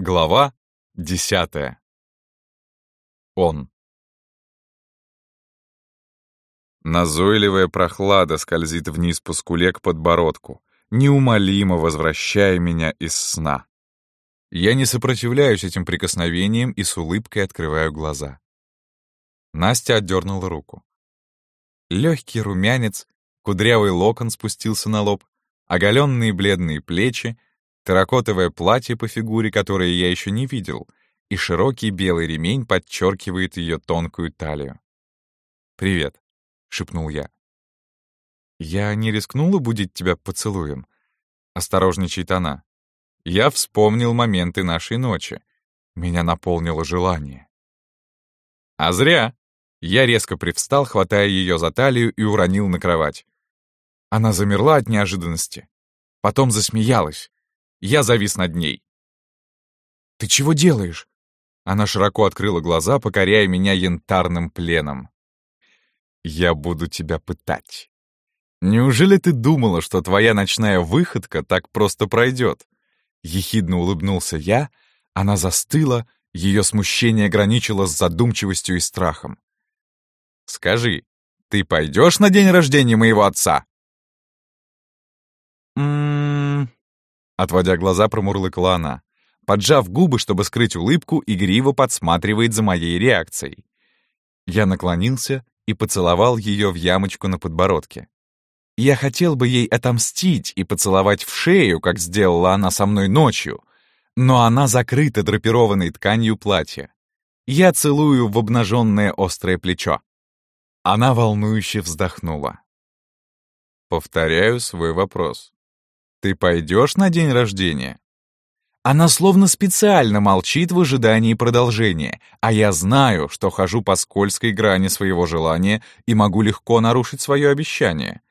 Глава десятая. Он. Назойливая прохлада скользит вниз по скуле к подбородку, неумолимо возвращая меня из сна. Я не сопротивляюсь этим прикосновениям и с улыбкой открываю глаза. Настя отдернула руку. Легкий румянец, кудрявый локон спустился на лоб, оголенные бледные плечи, терракотовое платье по фигуре, которое я еще не видел, и широкий белый ремень подчеркивает ее тонкую талию. «Привет», — шепнул я. «Я не рискнула будить тебя поцелуем?» — осторожничает она. Я вспомнил моменты нашей ночи. Меня наполнило желание. А зря. Я резко привстал, хватая ее за талию и уронил на кровать. Она замерла от неожиданности. Потом засмеялась. Я завис над ней. «Ты чего делаешь?» Она широко открыла глаза, покоряя меня янтарным пленом. «Я буду тебя пытать. Неужели ты думала, что твоя ночная выходка так просто пройдет?» Ехидно улыбнулся я, она застыла, ее смущение граничило с задумчивостью и страхом. «Скажи, ты пойдешь на день рождения моего отца?» «М-м-м...» Отводя глаза, промурлыкала она. Поджав губы, чтобы скрыть улыбку, игриво подсматривает за моей реакцией. Я наклонился и поцеловал ее в ямочку на подбородке. Я хотел бы ей отомстить и поцеловать в шею, как сделала она со мной ночью, но она закрыта драпированной тканью платья. Я целую в обнаженное острое плечо. Она волнующе вздохнула. Повторяю свой вопрос. «Ты пойдешь на день рождения?» Она словно специально молчит в ожидании продолжения, а я знаю, что хожу по скользкой грани своего желания и могу легко нарушить свое обещание.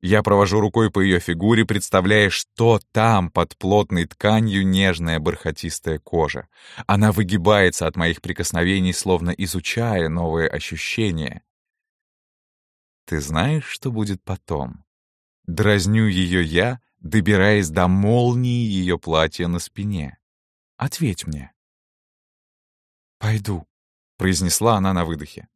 Я провожу рукой по ее фигуре, представляя, что там под плотной тканью нежная бархатистая кожа. Она выгибается от моих прикосновений, словно изучая новые ощущения. Ты знаешь, что будет потом? Дразню ее я, добираясь до молнии ее платья на спине. Ответь мне. «Пойду», — произнесла она на выдохе.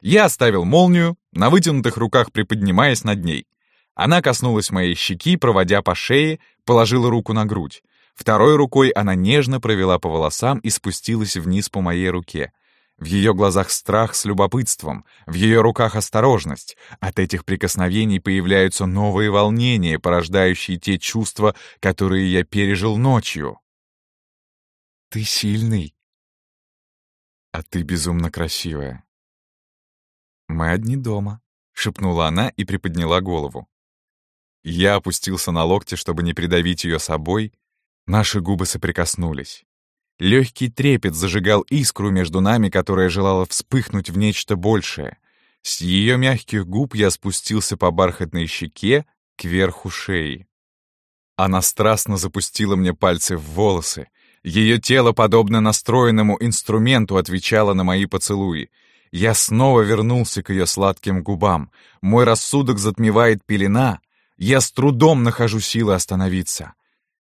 Я оставил молнию, на вытянутых руках приподнимаясь над ней. Она коснулась моей щеки, проводя по шее, положила руку на грудь. Второй рукой она нежно провела по волосам и спустилась вниз по моей руке. В ее глазах страх с любопытством, в ее руках осторожность. От этих прикосновений появляются новые волнения, порождающие те чувства, которые я пережил ночью. «Ты сильный», а ты безумно красивая. «Мы одни дома», — шепнула она и приподняла голову. Я опустился на локти, чтобы не придавить ее собой. Наши губы соприкоснулись. Легкий трепет зажигал искру между нами, которая желала вспыхнуть в нечто большее. С ее мягких губ я спустился по бархатной щеке к верху шеи. Она страстно запустила мне пальцы в волосы. Ее тело, подобно настроенному инструменту, отвечало на мои поцелуи — я снова вернулся к ее сладким губам. Мой рассудок затмевает пелена. Я с трудом нахожу силы остановиться.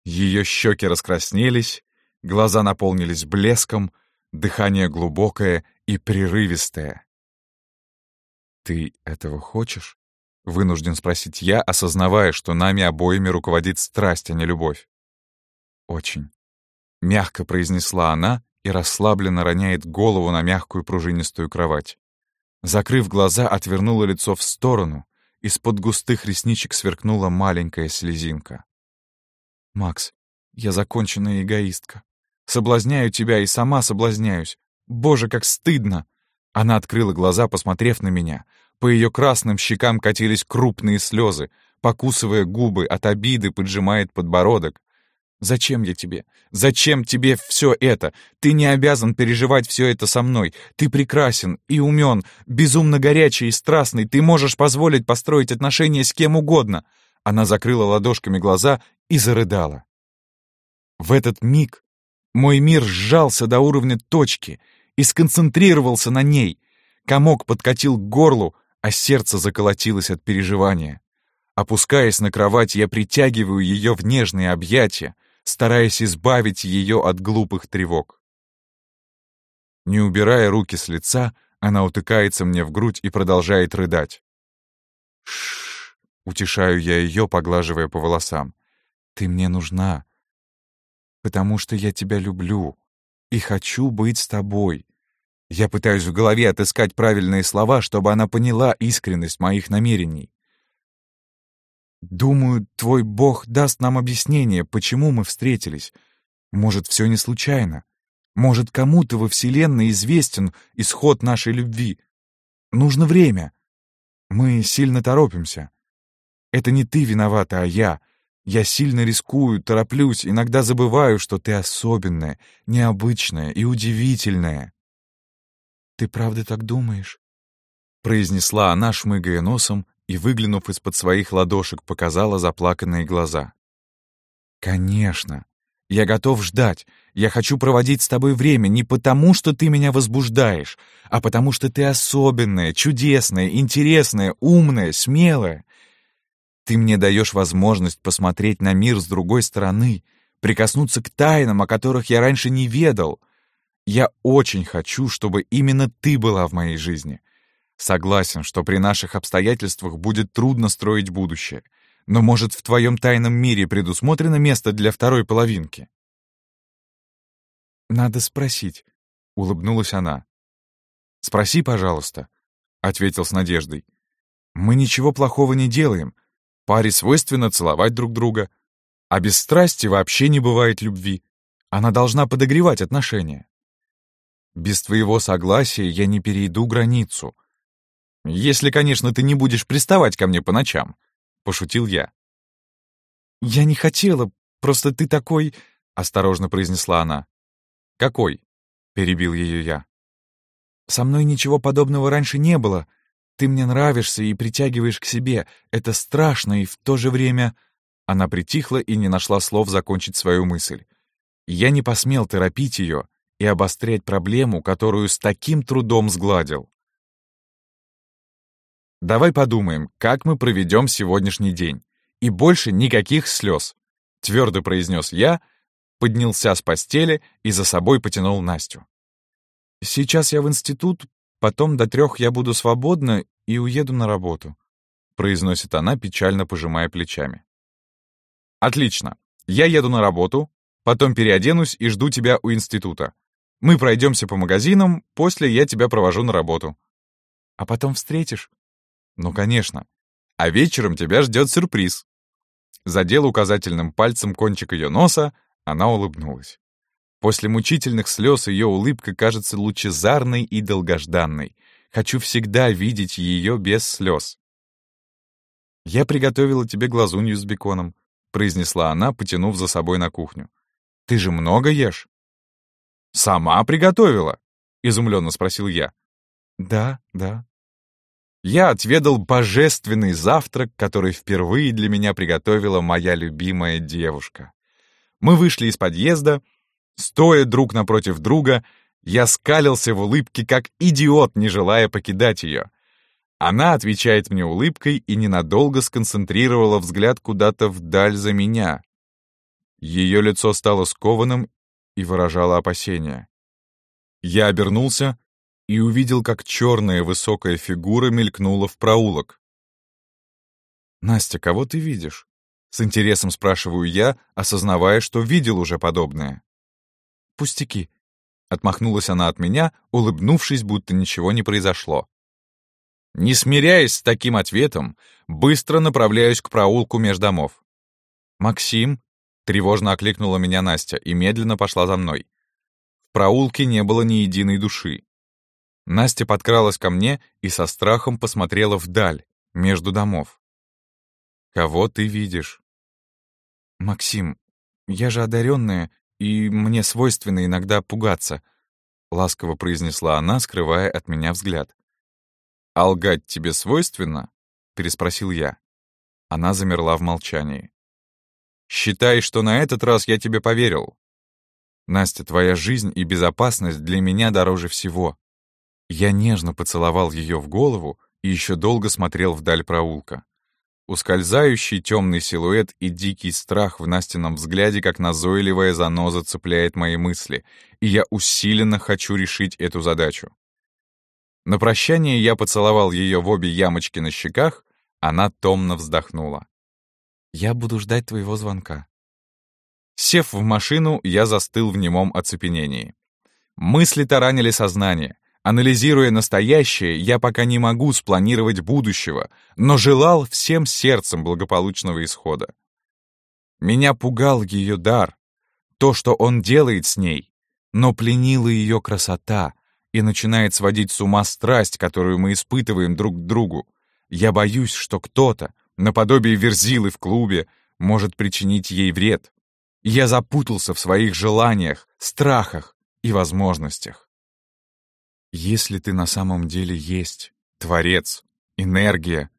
Ее щеки раскраснелись, глаза наполнились блеском, дыхание глубокое и прерывистое. «Ты этого хочешь?» — вынужден спросить я, осознавая, что нами обоими руководит страсть, а не любовь. «Очень», — мягко произнесла она, и расслабленно роняет голову на мягкую пружинистую кровать. Закрыв глаза, отвернула лицо в сторону, из-под густых ресничек сверкнула маленькая слезинка. «Макс, я законченная эгоистка. Соблазняю тебя и сама соблазняюсь. Боже, как стыдно!» Она открыла глаза, посмотрев на меня. По ее красным щекам катились крупные слезы. Покусывая губы, от обиды поджимает подбородок. Зачем я тебе? Зачем тебе все это? Ты не обязан переживать все это со мной. Ты прекрасен и умен, безумно горячий и страстный. Ты можешь позволить построить отношения с кем угодно. Она закрыла ладошками глаза и зарыдала. В этот миг мой мир сжался до уровня точки и сконцентрировался на ней. Комок подкатил к горлу, а сердце заколотилось от переживания. Опускаясь на кровать, я притягиваю ее в нежные объятия, стараясь избавить ее от глупых тревог. Не убирая руки с лица, она утыкается мне в грудь и продолжает рыдать. Шш, утешаю я ее, поглаживая по волосам. Ты мне нужна, потому что я тебя люблю и хочу быть с тобой. Я пытаюсь в голове отыскать правильные слова, чтобы она поняла искренность моих намерений. Думаю, твой Бог даст нам объяснение, почему мы встретились. Может, все не случайно. Может, кому-то во Вселенной известен исход нашей любви. Нужно время. Мы сильно торопимся. Это не ты виновата, а я. Я сильно рискую, тороплюсь, иногда забываю, что ты особенная, необычная и удивительная. «Ты правда так думаешь?» произнесла она, шмыгая носом, и, выглянув из-под своих ладошек, показала заплаканные глаза. «Конечно. Я готов ждать. Я хочу проводить с тобой время не потому, что ты меня возбуждаешь, а потому что ты особенная, чудесная, интересная, умная, смелая. Ты мне даешь возможность посмотреть на мир с другой стороны, прикоснуться к тайнам, о которых я раньше не ведал. Я очень хочу, чтобы именно ты была в моей жизни. Согласен, что при наших обстоятельствах будет трудно строить будущее. Но, может, в твоем тайном мире предусмотрено место для второй половинки? «Надо спросить», — улыбнулась она. «Спроси, пожалуйста», — ответил с надеждой. «Мы ничего плохого не делаем. Паре свойственно целовать друг друга. А без страсти вообще не бывает любви. Она должна подогревать отношения. Без твоего согласия я не перейду границу. Если, конечно, ты не будешь приставать ко мне по ночам», — пошутил я. «Я не хотела, просто ты такой...» — осторожно произнесла она. «Какой?» — перебил ее я. «Со мной ничего подобного раньше не было. Ты мне нравишься и притягиваешь к себе. Это страшно и в то же время...» Она притихла и не нашла слов закончить свою мысль. Я не посмел торопить ее и обострять проблему, которую с таким трудом сгладил. Давай подумаем, как мы проведем сегодняшний день. И больше никаких слез, твердо произнес я, поднялся с постели и за собой потянул Настю. Сейчас я в институт, потом до трех я буду свободна и уеду на работу, произносит она, печально пожимая плечами. Отлично. Я еду на работу, потом переоденусь и жду тебя у института. Мы пройдемся по магазинам, после я тебя провожу на работу. А потом встретишь? Ну, конечно. А вечером тебя ждет сюрприз. Задел указательным пальцем кончик ее носа, она улыбнулась. После мучительных слез ее улыбка кажется лучезарной и долгожданной. Хочу всегда видеть ее без слез. «Я приготовила тебе глазунью с беконом», — произнесла она, потянув за собой на кухню. «Ты же много ешь?» «Сама приготовила?» — изумленно спросил я. «Да, да», я отведал божественный завтрак, который впервые для меня приготовила моя любимая девушка. Мы вышли из подъезда, стоя друг напротив друга, я скалился в улыбке, как идиот, не желая покидать ее. Она отвечает мне улыбкой и ненадолго сконцентрировала взгляд куда-то вдаль за меня. Ее лицо стало скованным и выражало опасение. Я обернулся, и увидел, как черная высокая фигура мелькнула в проулок. «Настя, кого ты видишь?» С интересом спрашиваю я, осознавая, что видел уже подобное. «Пустяки», — отмахнулась она от меня, улыбнувшись, будто ничего не произошло. Не смиряясь с таким ответом, быстро направляюсь к проулку между домов. «Максим», — тревожно окликнула меня Настя и медленно пошла за мной. В проулке не было ни единой души. Настя подкралась ко мне и со страхом посмотрела вдаль, между домов. «Кого ты видишь?» «Максим, я же одаренная, и мне свойственно иногда пугаться», — ласково произнесла она, скрывая от меня взгляд. «А лгать тебе свойственно?» — переспросил я. Она замерла в молчании. «Считай, что на этот раз я тебе поверил. Настя, твоя жизнь и безопасность для меня дороже всего. Я нежно поцеловал ее в голову и еще долго смотрел вдаль проулка. Ускользающий темный силуэт и дикий страх в Настином взгляде, как назойливая заноза, цепляет мои мысли, и я усиленно хочу решить эту задачу. На прощание я поцеловал ее в обе ямочки на щеках, она томно вздохнула. «Я буду ждать твоего звонка». Сев в машину, я застыл в немом оцепенении. Мысли таранили сознание. Анализируя настоящее, я пока не могу спланировать будущего, но желал всем сердцем благополучного исхода. Меня пугал ее дар, то, что он делает с ней, но пленила ее красота и начинает сводить с ума страсть, которую мы испытываем друг к другу. Я боюсь, что кто-то, наподобие верзилы в клубе, может причинить ей вред. Я запутался в своих желаниях, страхах и возможностях. Если ты на самом деле есть Творец, энергия,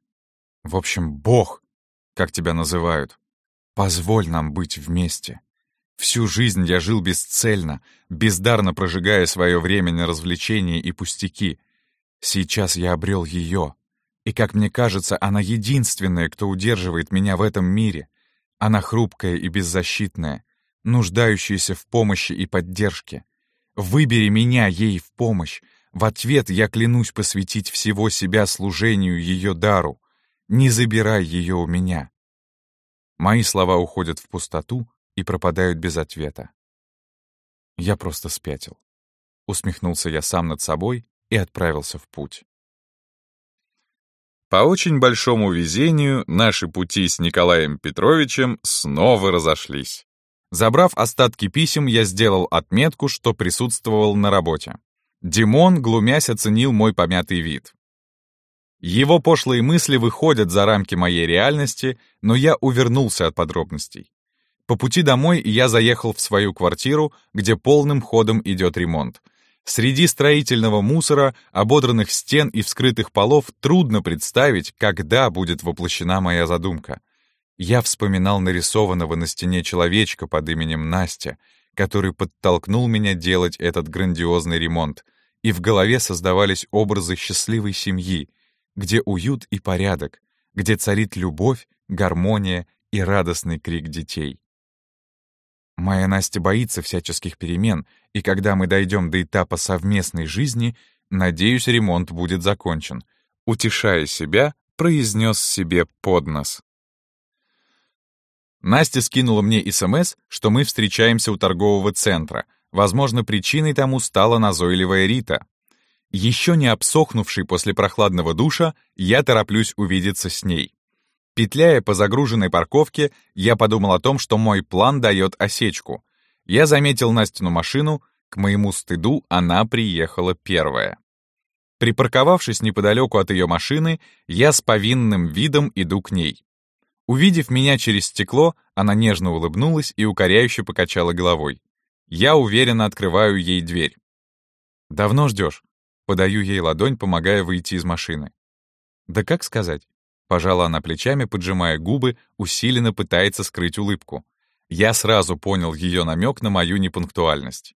в общем, Бог, как тебя называют, позволь нам быть вместе. Всю жизнь я жил бесцельно, бездарно прожигая свое время на развлечения и пустяки. Сейчас я обрел ее, и, как мне кажется, она единственная, кто удерживает меня в этом мире. Она хрупкая и беззащитная, нуждающаяся в помощи и поддержке. Выбери меня ей в помощь, в ответ я клянусь посвятить всего себя служению ее дару. Не забирай ее у меня. Мои слова уходят в пустоту и пропадают без ответа. Я просто спятил. Усмехнулся я сам над собой и отправился в путь. По очень большому везению наши пути с Николаем Петровичем снова разошлись. Забрав остатки писем, я сделал отметку, что присутствовал на работе. Димон, глумясь, оценил мой помятый вид. Его пошлые мысли выходят за рамки моей реальности, но я увернулся от подробностей. По пути домой я заехал в свою квартиру, где полным ходом идет ремонт. Среди строительного мусора, ободранных стен и вскрытых полов трудно представить, когда будет воплощена моя задумка. Я вспоминал нарисованного на стене человечка под именем Настя, который подтолкнул меня делать этот грандиозный ремонт, и в голове создавались образы счастливой семьи, где уют и порядок, где царит любовь, гармония и радостный крик детей. Моя Настя боится всяческих перемен, и когда мы дойдем до этапа совместной жизни, надеюсь, ремонт будет закончен. Утешая себя, произнес себе под нос. Настя скинула мне СМС, что мы встречаемся у торгового центра. Возможно, причиной тому стала назойливая Рита. Еще не обсохнувший после прохладного душа, я тороплюсь увидеться с ней. Петляя по загруженной парковке, я подумал о том, что мой план дает осечку. Я заметил Настину машину, к моему стыду она приехала первая. Припарковавшись неподалеку от ее машины, я с повинным видом иду к ней. Увидев меня через стекло, она нежно улыбнулась и укоряюще покачала головой. Я уверенно открываю ей дверь. «Давно ждешь?» Подаю ей ладонь, помогая выйти из машины. «Да как сказать?» Пожала она плечами, поджимая губы, усиленно пытается скрыть улыбку. Я сразу понял ее намек на мою непунктуальность.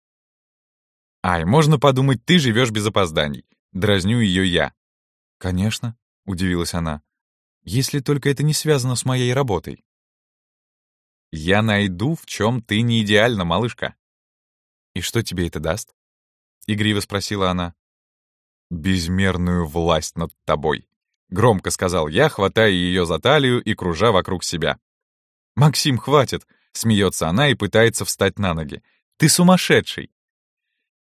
«Ай, можно подумать, ты живешь без опозданий». Дразню ее я. «Конечно», — удивилась она. Если только это не связано с моей работой. Я найду, в чем ты не идеальна, малышка. И что тебе это даст? Игриво спросила она. Безмерную власть над тобой. Громко сказал я, хватая ее за талию и кружа вокруг себя. «Максим, хватит!» — смеется она и пытается встать на ноги. «Ты сумасшедший!»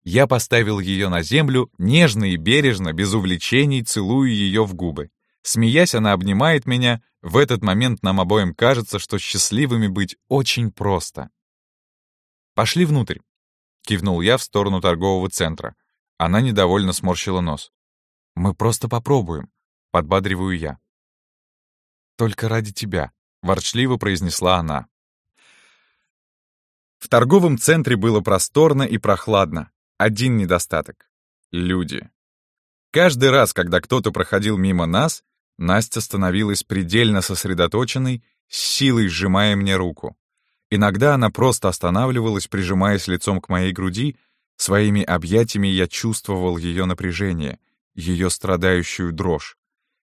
Я поставил ее на землю, нежно и бережно, без увлечений, целую ее в губы. Смеясь, она обнимает меня. В этот момент нам обоим кажется, что счастливыми быть очень просто. «Пошли внутрь», — кивнул я в сторону торгового центра. Она недовольно сморщила нос. «Мы просто попробуем», — подбадриваю я. «Только ради тебя», — ворчливо произнесла она. В торговом центре было просторно и прохладно. Один недостаток — люди. Каждый раз, когда кто-то проходил мимо нас, Настя становилась предельно сосредоточенной, с силой сжимая мне руку. Иногда она просто останавливалась, прижимаясь лицом к моей груди. Своими объятиями я чувствовал ее напряжение, ее страдающую дрожь.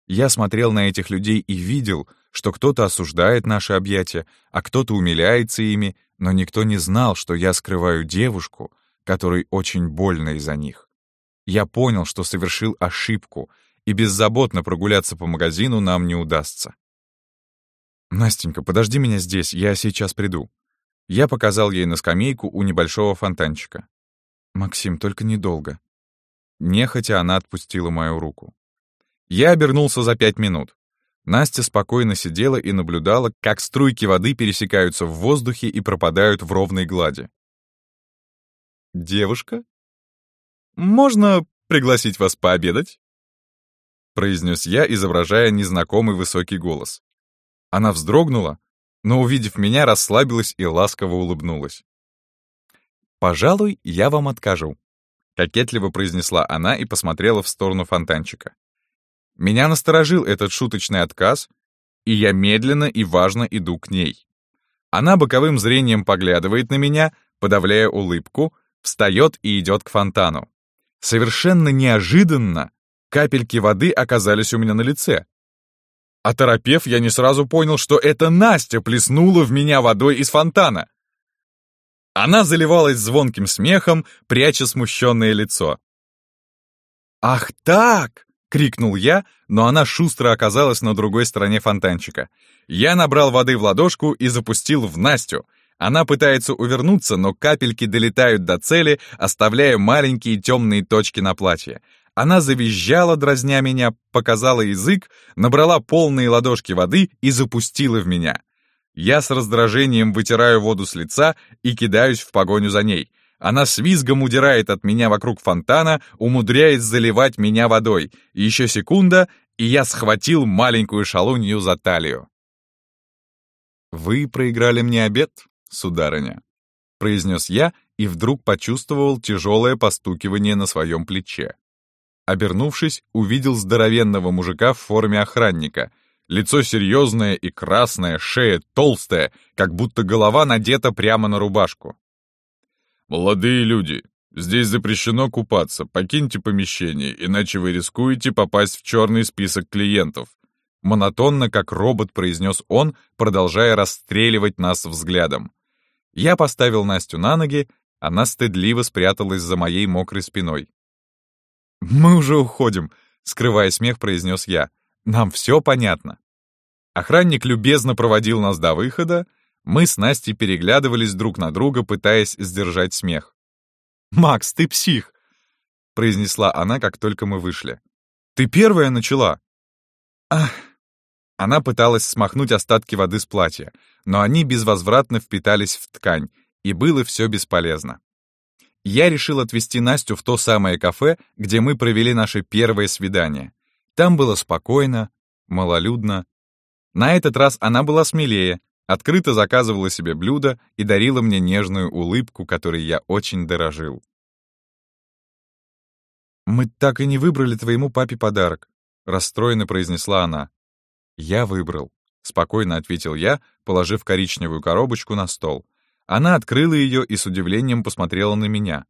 Я смотрел на этих людей и видел, что кто-то осуждает наши объятия, а кто-то умиляется ими, но никто не знал, что я скрываю девушку, которой очень больно из-за них. Я понял, что совершил ошибку, и беззаботно прогуляться по магазину нам не удастся. «Настенька, подожди меня здесь, я сейчас приду». Я показал ей на скамейку у небольшого фонтанчика. «Максим, только недолго». Нехотя она отпустила мою руку. Я обернулся за пять минут. Настя спокойно сидела и наблюдала, как струйки воды пересекаются в воздухе и пропадают в ровной глади. «Девушка? Можно пригласить вас пообедать?» Произнес я, изображая незнакомый высокий голос. Она вздрогнула, но, увидев меня, расслабилась и ласково улыбнулась. «Пожалуй, я вам откажу», — кокетливо произнесла она и посмотрела в сторону фонтанчика. Меня насторожил этот шуточный отказ, и я медленно и важно иду к ней. Она боковым зрением поглядывает на меня, подавляя улыбку, встает и идет к фонтану. Совершенно неожиданно капельки воды оказались у меня на лице. Оторопев, я не сразу понял, что это Настя плеснула в меня водой из фонтана. Она заливалась звонким смехом, пряча смущенное лицо. «Ах так!» крикнул я, но она шустро оказалась на другой стороне фонтанчика. Я набрал воды в ладошку и запустил в Настю. Она пытается увернуться, но капельки долетают до цели, оставляя маленькие темные точки на платье. Она завизжала, дразня меня, показала язык, набрала полные ладошки воды и запустила в меня. Я с раздражением вытираю воду с лица и кидаюсь в погоню за ней — она с визгом удирает от меня вокруг фонтана, умудряясь заливать меня водой. Еще секунда, и я схватил маленькую шалунью за талию. «Вы проиграли мне обед, сударыня», — произнес я и вдруг почувствовал тяжелое постукивание на своем плече. Обернувшись, увидел здоровенного мужика в форме охранника. Лицо серьезное и красное, шея толстая, как будто голова надета прямо на рубашку. «Молодые люди, здесь запрещено купаться, покиньте помещение, иначе вы рискуете попасть в черный список клиентов», монотонно, как робот, произнес он, продолжая расстреливать нас взглядом. Я поставил Настю на ноги, она стыдливо спряталась за моей мокрой спиной. «Мы уже уходим», — скрывая смех, произнес я. «Нам все понятно». Охранник любезно проводил нас до выхода, мы с Настей переглядывались друг на друга, пытаясь сдержать смех. «Макс, ты псих!» — произнесла она, как только мы вышли. «Ты первая начала!» «Ах!» Она пыталась смахнуть остатки воды с платья, но они безвозвратно впитались в ткань, и было все бесполезно. Я решил отвезти Настю в то самое кафе, где мы провели наше первое свидание. Там было спокойно, малолюдно. На этот раз она была смелее, открыто заказывала себе блюда и дарила мне нежную улыбку, которой я очень дорожил. «Мы так и не выбрали твоему папе подарок», — расстроенно произнесла она. «Я выбрал», — спокойно ответил я, положив коричневую коробочку на стол. Она открыла ее и с удивлением посмотрела на меня.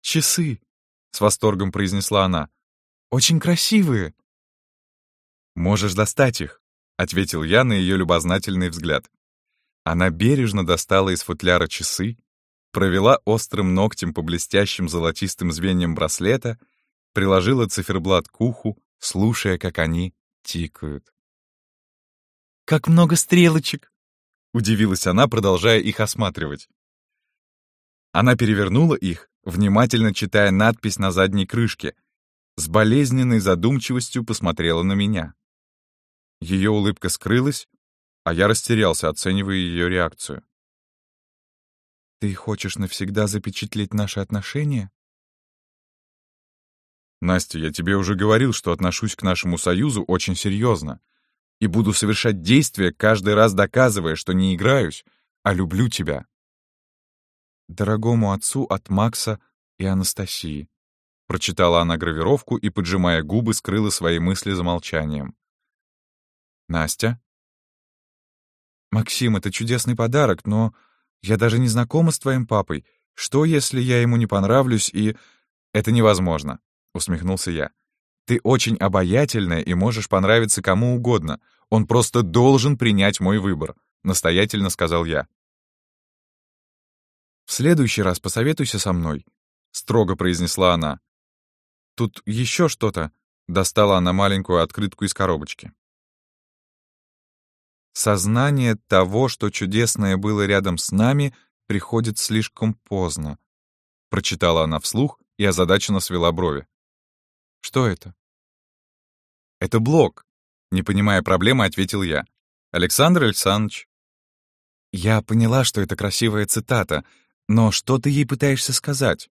«Часы», — с восторгом произнесла она. «Очень красивые». «Можешь достать их», ответил я на ее любознательный взгляд. Она бережно достала из футляра часы, провела острым ногтем по блестящим золотистым звеньям браслета, приложила циферблат к уху, слушая, как они тикают. «Как много стрелочек!» — удивилась она, продолжая их осматривать. Она перевернула их, внимательно читая надпись на задней крышке, с болезненной задумчивостью посмотрела на меня. Ее улыбка скрылась, а я растерялся, оценивая ее реакцию. «Ты хочешь навсегда запечатлеть наши отношения?» «Настя, я тебе уже говорил, что отношусь к нашему союзу очень серьезно и буду совершать действия, каждый раз доказывая, что не играюсь, а люблю тебя». «Дорогому отцу от Макса и Анастасии», прочитала она гравировку и, поджимая губы, скрыла свои мысли за молчанием. Настя? Максим, это чудесный подарок, но я даже не знакома с твоим папой. Что, если я ему не понравлюсь и... Это невозможно, усмехнулся я. Ты очень обаятельная и можешь понравиться кому угодно. Он просто должен принять мой выбор», — настоятельно сказал я. «В следующий раз посоветуйся со мной», — строго произнесла она. «Тут еще что-то», — достала она маленькую открытку из коробочки. «Сознание того, что чудесное было рядом с нами, приходит слишком поздно», — прочитала она вслух и озадаченно свела брови. «Что это?» «Это блок», — не понимая проблемы, ответил я. «Александр Александрович». Я поняла, что это красивая цитата, но что ты ей пытаешься сказать?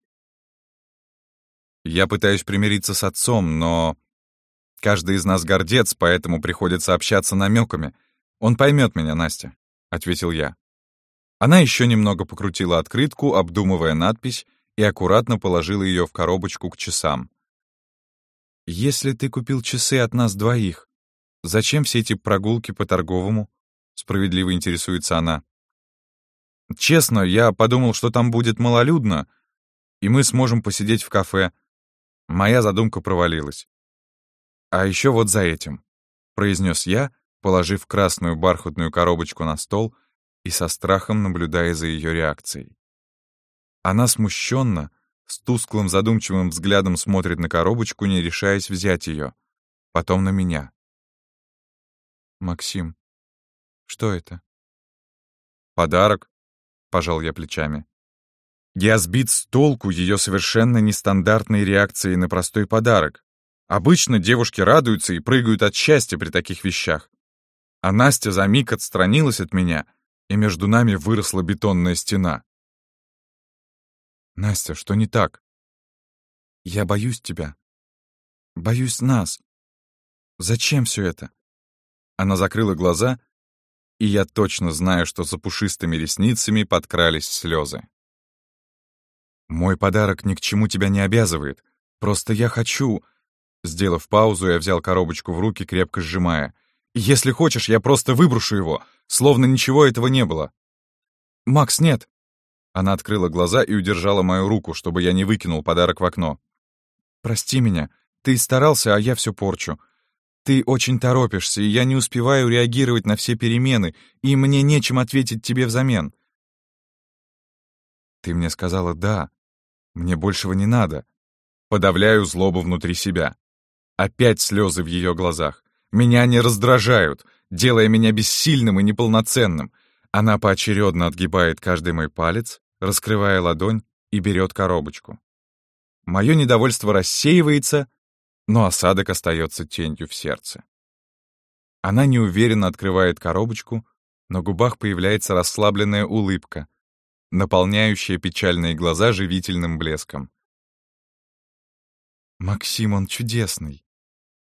Я пытаюсь примириться с отцом, но... Каждый из нас гордец, поэтому приходится общаться намеками. Он поймет меня, Настя, — ответил я. Она еще немного покрутила открытку, обдумывая надпись, и аккуратно положила ее в коробочку к часам. «Если ты купил часы от нас двоих, зачем все эти прогулки по торговому?» — справедливо интересуется она. «Честно, я подумал, что там будет малолюдно, и мы сможем посидеть в кафе. Моя задумка провалилась. А еще вот за этим», — произнес я, положив красную бархатную коробочку на стол и со страхом наблюдая за ее реакцией. Она смущенно, с тусклым задумчивым взглядом смотрит на коробочку, не решаясь взять ее, потом на меня. «Максим, что это?» «Подарок», — пожал я плечами. Я сбит с толку ее совершенно нестандартной реакцией на простой подарок. Обычно девушки радуются и прыгают от счастья при таких вещах. А Настя за миг отстранилась от меня, и между нами выросла бетонная стена. «Настя, что не так?» «Я боюсь тебя. Боюсь нас. Зачем все это?» Она закрыла глаза, и я точно знаю, что за пушистыми ресницами подкрались слезы. «Мой подарок ни к чему тебя не обязывает. Просто я хочу...» Сделав паузу, я взял коробочку в руки, крепко сжимая. «Если хочешь, я просто выброшу его, словно ничего этого не было». «Макс, нет!» Она открыла глаза и удержала мою руку, чтобы я не выкинул подарок в окно. «Прости меня. Ты старался, а я все порчу. Ты очень торопишься, и я не успеваю реагировать на все перемены, и мне нечем ответить тебе взамен». «Ты мне сказала «да», мне большего не надо. Подавляю злобу внутри себя. Опять слезы в ее глазах. Меня не раздражают, делая меня бессильным и неполноценным. Она поочередно отгибает каждый мой палец, раскрывая ладонь и берет коробочку. Мое недовольство рассеивается, но осадок остается тенью в сердце. Она неуверенно открывает коробочку, на губах появляется расслабленная улыбка, наполняющая печальные глаза живительным блеском. «Максим, он чудесный!»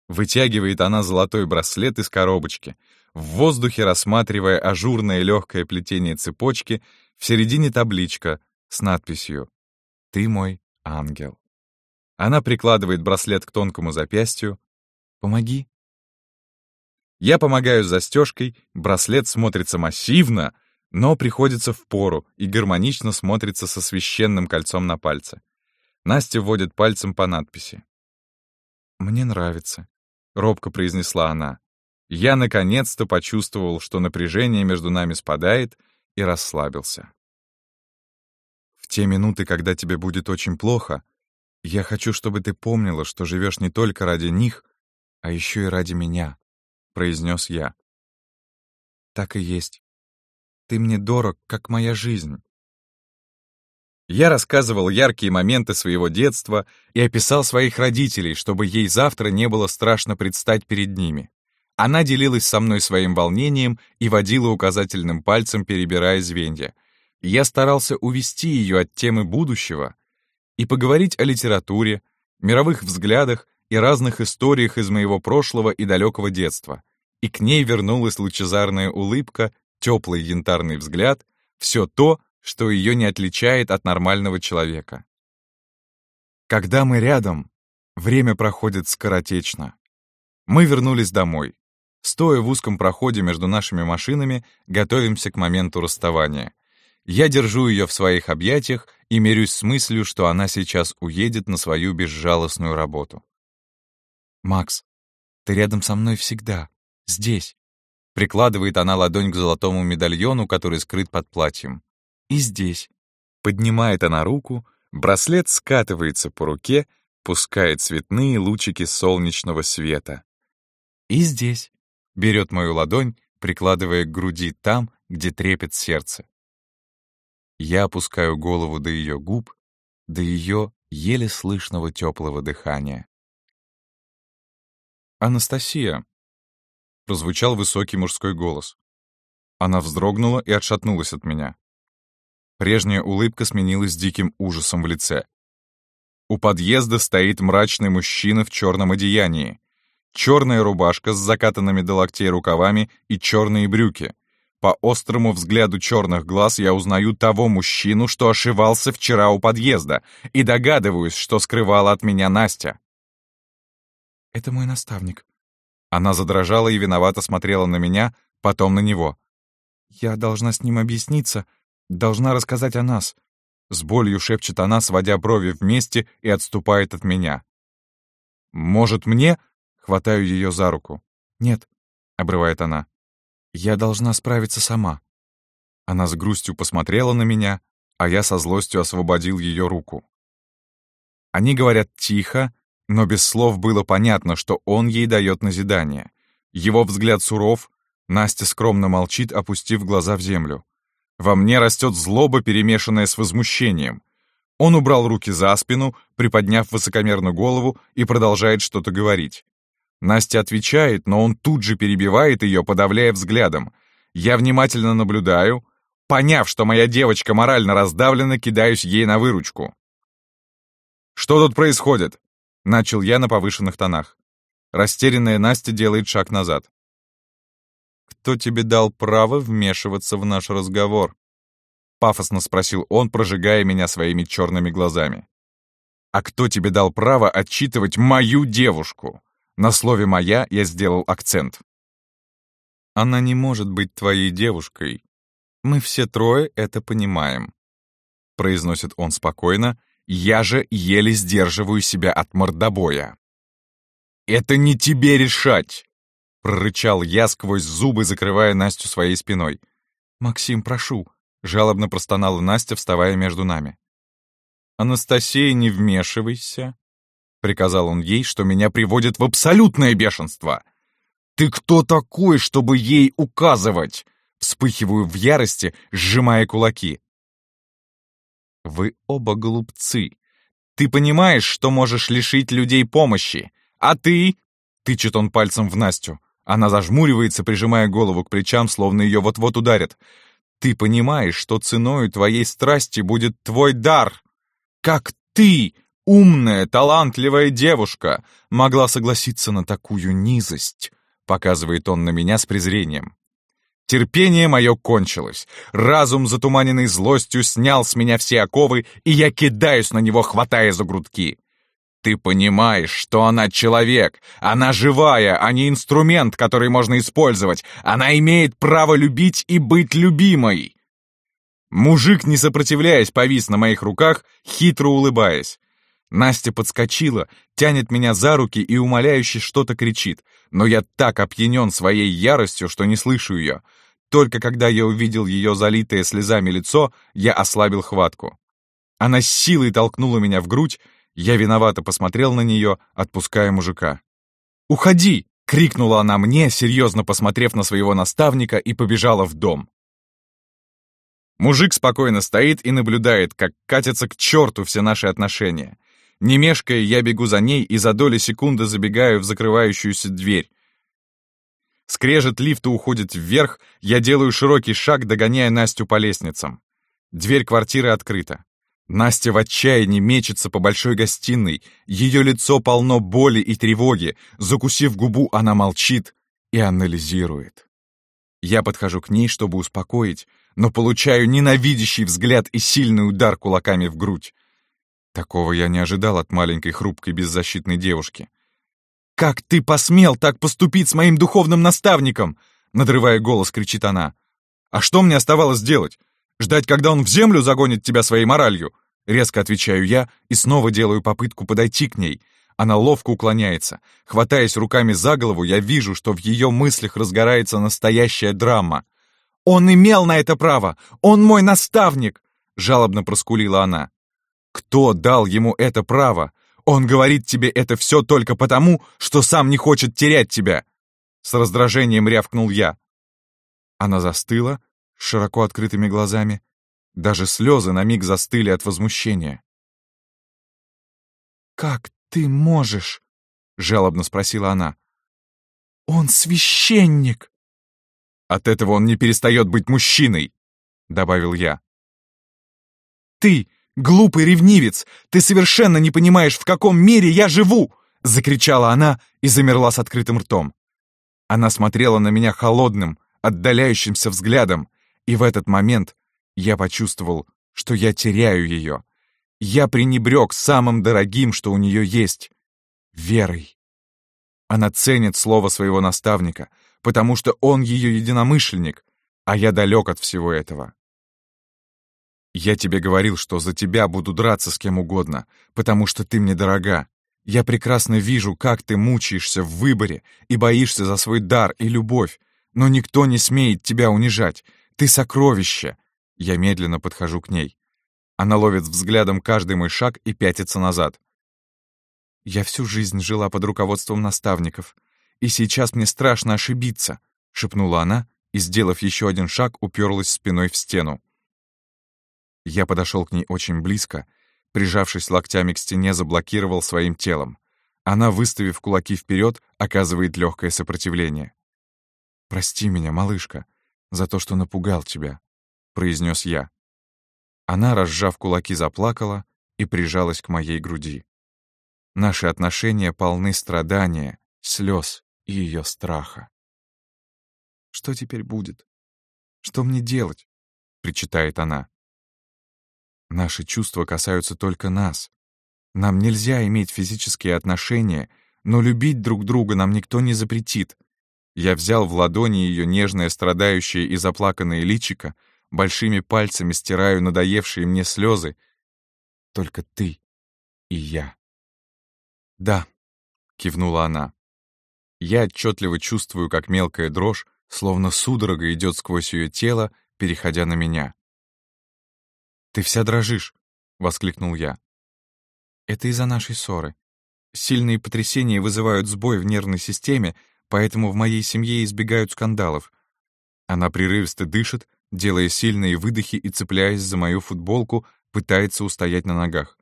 Вытягивает она золотой браслет из коробочки, в воздухе рассматривая ажурное легкое плетение цепочки, в середине табличка с надписью «Ты мой ангел». Она прикладывает браслет к тонкому запястью. «Помоги». Я помогаю с застежкой, браслет смотрится массивно, но приходится в пору и гармонично смотрится со священным кольцом на пальце. Настя вводит пальцем по надписи. «Мне нравится», — робко произнесла она. Я наконец-то почувствовал, что напряжение между нами спадает, и расслабился. В те минуты, когда тебе будет очень плохо, я хочу, чтобы ты помнила, что живешь не только ради них, а еще и ради меня, — произнес я. Так и есть. Ты мне дорог, как моя жизнь». Я рассказывал яркие моменты своего детства и описал своих родителей, чтобы ей завтра не было страшно предстать перед ними. Она делилась со мной своим волнением и водила указательным пальцем, перебирая звенья. Я старался увести ее от темы будущего и поговорить о литературе, мировых взглядах и разных историях из моего прошлого и далекого детства. И к ней вернулась лучезарная улыбка теплый янтарный взгляд, все то, что ее не отличает от нормального человека. Когда мы рядом, время проходит скоротечно. Мы вернулись домой. Стоя в узком проходе между нашими машинами, готовимся к моменту расставания. Я держу ее в своих объятиях и мирюсь с мыслью, что она сейчас уедет на свою безжалостную работу. «Макс, ты рядом со мной всегда, здесь», Прикладывает она ладонь к золотому медальону, который скрыт под платьем. И здесь. Поднимает она руку, браслет скатывается по руке, пускает цветные лучики солнечного света. И здесь. Берет мою ладонь, прикладывая к груди там, где трепет сердце. Я опускаю голову до ее губ, до ее еле слышного теплого дыхания. «Анастасия!» — прозвучал высокий мужской голос. Она вздрогнула и отшатнулась от меня. Прежняя улыбка сменилась диким ужасом в лице. У подъезда стоит мрачный мужчина в черном одеянии. Черная рубашка с закатанными до локтей рукавами и черные брюки. По острому взгляду черных глаз я узнаю того мужчину, что ошивался вчера у подъезда, и догадываюсь, что скрывала от меня Настя. «Это мой наставник». Она задрожала и виновато смотрела на меня, потом на него. «Я должна с ним объясниться, должна рассказать о нас». С болью шепчет она, сводя брови вместе и отступает от меня. «Может, мне?» — хватаю ее за руку. «Нет», — обрывает она. «Я должна справиться сама». Она с грустью посмотрела на меня, а я со злостью освободил ее руку. Они говорят тихо, но без слов было понятно, что он ей дает назидание. Его взгляд суров, Настя скромно молчит, опустив глаза в землю. Во мне растет злоба, перемешанная с возмущением. Он убрал руки за спину, приподняв высокомерно голову и продолжает что-то говорить. Настя отвечает, но он тут же перебивает ее, подавляя взглядом. Я внимательно наблюдаю. Поняв, что моя девочка морально раздавлена, кидаюсь ей на выручку. «Что тут происходит?» Начал я на повышенных тонах. Растерянная Настя делает шаг назад. «Кто тебе дал право вмешиваться в наш разговор?» Пафосно спросил он, прожигая меня своими черными глазами. «А кто тебе дал право отчитывать мою девушку?» На слове «моя» я сделал акцент. «Она не может быть твоей девушкой. Мы все трое это понимаем», — произносит он спокойно, я же еле сдерживаю себя от мордобоя. «Это не тебе решать!» — прорычал я сквозь зубы, закрывая Настю своей спиной. «Максим, прошу!» — жалобно простонала Настя, вставая между нами. «Анастасия, не вмешивайся!» — приказал он ей, что меня приводит в абсолютное бешенство. «Ты кто такой, чтобы ей указывать?» Вспыхиваю в ярости, сжимая кулаки. Вы оба глупцы. Ты понимаешь, что можешь лишить людей помощи. А ты...» Тычет он пальцем в Настю. Она зажмуривается, прижимая голову к плечам, словно ее вот-вот ударят. «Ты понимаешь, что ценою твоей страсти будет твой дар. Как ты, умная, талантливая девушка, могла согласиться на такую низость?» Показывает он на меня с презрением. Терпение мое кончилось. Разум, затуманенный злостью, снял с меня все оковы, и я кидаюсь на него, хватая за грудки. Ты понимаешь, что она человек. Она живая, а не инструмент, который можно использовать. Она имеет право любить и быть любимой. Мужик, не сопротивляясь, повис на моих руках, хитро улыбаясь. Настя подскочила, тянет меня за руки и умоляюще что-то кричит, но я так опьянен своей яростью, что не слышу ее. Только когда я увидел ее залитое слезами лицо, я ослабил хватку. Она силой толкнула меня в грудь, я виновато посмотрел на нее, отпуская мужика. «Уходи!» — крикнула она мне, серьезно посмотрев на своего наставника, и побежала в дом. Мужик спокойно стоит и наблюдает, как катятся к черту все наши отношения. Не мешкая, я бегу за ней и за доли секунды забегаю в закрывающуюся дверь. Скрежет лифта уходит вверх, я делаю широкий шаг, догоняя Настю по лестницам. Дверь квартиры открыта. Настя в отчаянии мечется по большой гостиной, ее лицо полно боли и тревоги, закусив губу, она молчит и анализирует. Я подхожу к ней, чтобы успокоить, но получаю ненавидящий взгляд и сильный удар кулаками в грудь. Такого я не ожидал от маленькой хрупкой беззащитной девушки. «Как ты посмел так поступить с моим духовным наставником?» Надрывая голос, кричит она. «А что мне оставалось делать? Ждать, когда он в землю загонит тебя своей моралью?» Резко отвечаю я и снова делаю попытку подойти к ней. Она ловко уклоняется. Хватаясь руками за голову, я вижу, что в ее мыслях разгорается настоящая драма. «Он имел на это право! Он мой наставник!» — жалобно проскулила она. «Кто дал ему это право? Он говорит тебе это все только потому, что сам не хочет терять тебя!» С раздражением рявкнул я. Она застыла, широко открытыми глазами. Даже слезы на миг застыли от возмущения. «Как ты можешь?» — жалобно спросила она. «Он священник!» «От этого он не перестает быть мужчиной!» — добавил я. «Ты, глупый ревнивец, ты совершенно не понимаешь, в каком мире я живу!» — закричала она и замерла с открытым ртом. Она смотрела на меня холодным, отдаляющимся взглядом, и в этот момент я почувствовал, что я теряю ее. Я пренебрег самым дорогим, что у нее есть — верой. Она ценит слово своего наставника, потому что он ее единомышленник, а я далек от всего этого. Я тебе говорил, что за тебя буду драться с кем угодно, потому что ты мне дорога. Я прекрасно вижу, как ты мучаешься в выборе и боишься за свой дар и любовь, но никто не смеет тебя унижать. Ты сокровище. Я медленно подхожу к ней. Она ловит взглядом каждый мой шаг и пятится назад. Я всю жизнь жила под руководством наставников, и сейчас мне страшно ошибиться, шепнула она и, сделав еще один шаг, уперлась спиной в стену. Я подошел к ней очень близко, прижавшись локтями к стене, заблокировал своим телом. Она, выставив кулаки вперед, оказывает легкое сопротивление. «Прости меня, малышка, за то, что напугал тебя», — произнес я. Она, разжав кулаки, заплакала и прижалась к моей груди. Наши отношения полны страдания, слез и ее страха. «Что теперь будет? Что мне делать?» — причитает она. «Наши чувства касаются только нас. Нам нельзя иметь физические отношения, но любить друг друга нам никто не запретит. Я взял в ладони ее нежное, страдающее и заплаканное личико, большими пальцами стираю надоевшие мне слезы. Только ты и я. «Да», — кивнула она. Я отчетливо чувствую, как мелкая дрожь, словно судорога идет сквозь ее тело, переходя на меня. «Ты вся дрожишь», — воскликнул я. «Это из-за нашей ссоры. Сильные потрясения вызывают сбой в нервной системе, поэтому в моей семье избегают скандалов. Она прерывисто дышит, делая сильные выдохи и цепляясь за мою футболку, пытается устоять на ногах.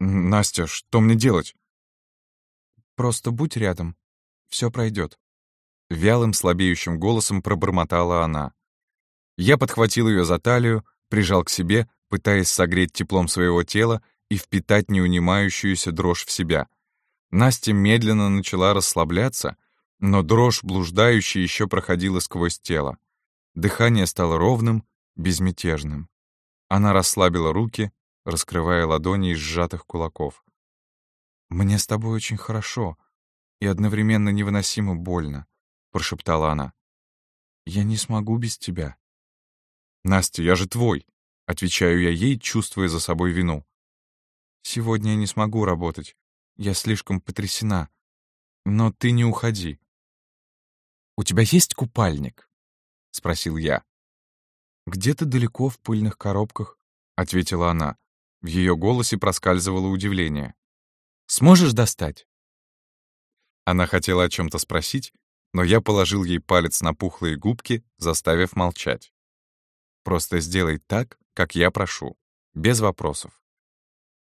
«Настя, что мне делать?» «Просто будь рядом. Все пройдет». Вялым, слабеющим голосом пробормотала она. Я подхватил ее за талию, прижал к себе, пытаясь согреть теплом своего тела и впитать неунимающуюся дрожь в себя. Настя медленно начала расслабляться, но дрожь блуждающая еще проходила сквозь тело. Дыхание стало ровным, безмятежным. Она расслабила руки, раскрывая ладони из сжатых кулаков. «Мне с тобой очень хорошо и одновременно невыносимо больно», — прошептала она. «Я не смогу без тебя». «Настя, я же твой», — отвечаю я ей, чувствуя за собой вину. «Сегодня я не смогу работать. Я слишком потрясена. Но ты не уходи. «У тебя есть купальник?» — спросил я. «Где-то далеко в пыльных коробках», — ответила она. В ее голосе проскальзывало удивление. «Сможешь достать?» Она хотела о чем-то спросить, но я положил ей палец на пухлые губки, заставив молчать. «Просто сделай так, как я прошу, без вопросов».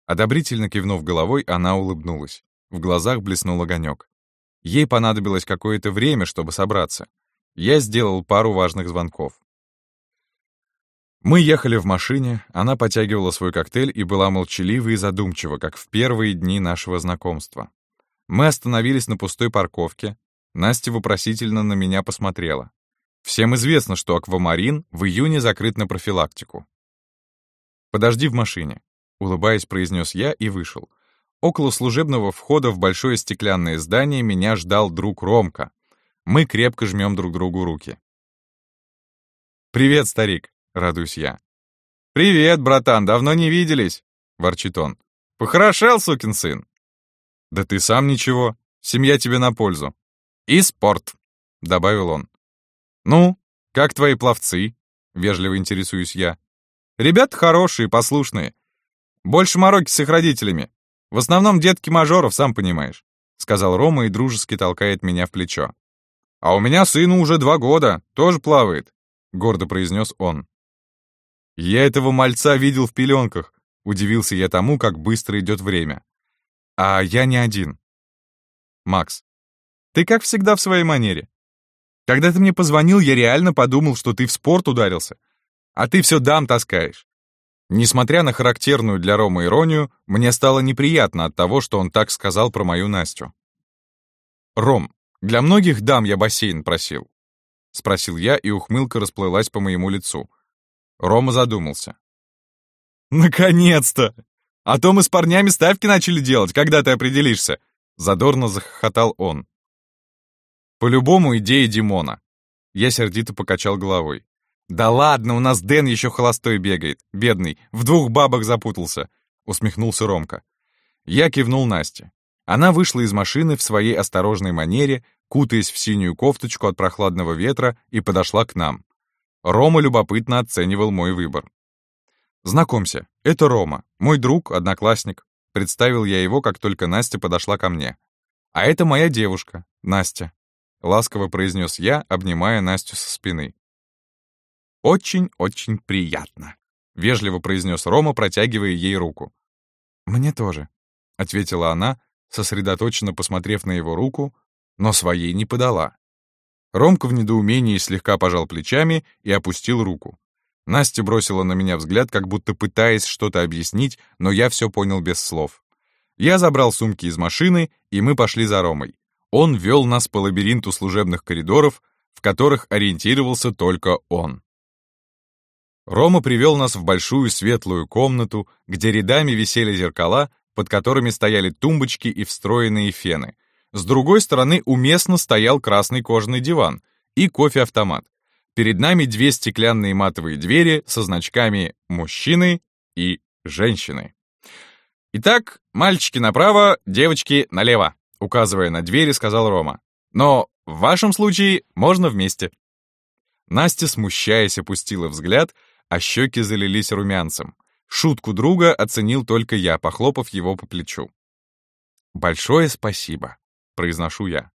Одобрительно кивнув головой, она улыбнулась. В глазах блеснул огонек. Ей понадобилось какое-то время, чтобы собраться. Я сделал пару важных звонков. Мы ехали в машине, она потягивала свой коктейль и была молчалива и задумчива, как в первые дни нашего знакомства. Мы остановились на пустой парковке. Настя вопросительно на меня посмотрела. Всем известно, что аквамарин в июне закрыт на профилактику. «Подожди в машине», — улыбаясь, произнес я и вышел. Около служебного входа в большое стеклянное здание меня ждал друг Ромка. Мы крепко жмем друг другу руки. «Привет, старик!» — радуюсь я. «Привет, братан, давно не виделись!» — ворчит он. «Похорошел, сукин сын!» «Да ты сам ничего. Семья тебе на пользу. И спорт», — добавил он. «Ну, как твои пловцы?» — вежливо интересуюсь я. «Ребята хорошие, послушные. Больше мороки с их родителями. В основном детки мажоров, сам понимаешь», — сказал Рома и дружески толкает меня в плечо. «А у меня сыну уже два года, тоже плавает», — гордо произнес он. «Я этого мальца видел в пеленках», — удивился я тому, как быстро идет время. «А я не один». «Макс, ты как всегда в своей манере. Когда ты мне позвонил, я реально подумал, что ты в спорт ударился. А ты все дам таскаешь. Несмотря на характерную для Ромы иронию, мне стало неприятно от того, что он так сказал про мою Настю. «Ром, для многих дам я бассейн просил?» — спросил я, и ухмылка расплылась по моему лицу. Рома задумался. «Наконец-то! А то мы с парнями ставки начали делать, когда ты определишься!» Задорно захохотал он. По-любому идея Димона. Я сердито покачал головой. «Да ладно, у нас Дэн еще холостой бегает, бедный, в двух бабах запутался», — усмехнулся Ромка. Я кивнул Насте. Она вышла из машины в своей осторожной манере, кутаясь в синюю кофточку от прохладного ветра, и подошла к нам. Рома любопытно оценивал мой выбор. «Знакомься, это Рома, мой друг, одноклассник», — представил я его, как только Настя подошла ко мне. «А это моя девушка, Настя», — ласково произнес я, обнимая Настю со спины. «Очень-очень приятно», — вежливо произнес Рома, протягивая ей руку. «Мне тоже», — ответила она, сосредоточенно посмотрев на его руку, но своей не подала. Ромка в недоумении слегка пожал плечами и опустил руку. Настя бросила на меня взгляд, как будто пытаясь что-то объяснить, но я все понял без слов. Я забрал сумки из машины, и мы пошли за Ромой. Он вел нас по лабиринту служебных коридоров, в которых ориентировался только он. Рома привел нас в большую светлую комнату, где рядами висели зеркала, под которыми стояли тумбочки и встроенные фены. С другой стороны уместно стоял красный кожаный диван и кофе-автомат. Перед нами две стеклянные матовые двери со значками «Мужчины» и «Женщины». «Итак, мальчики направо, девочки налево», указывая на двери, сказал Рома. «Но в вашем случае можно вместе». Настя, смущаясь, опустила взгляд, а щеки залились румянцем. Шутку друга оценил только я, похлопав его по плечу. «Большое спасибо», — произношу я.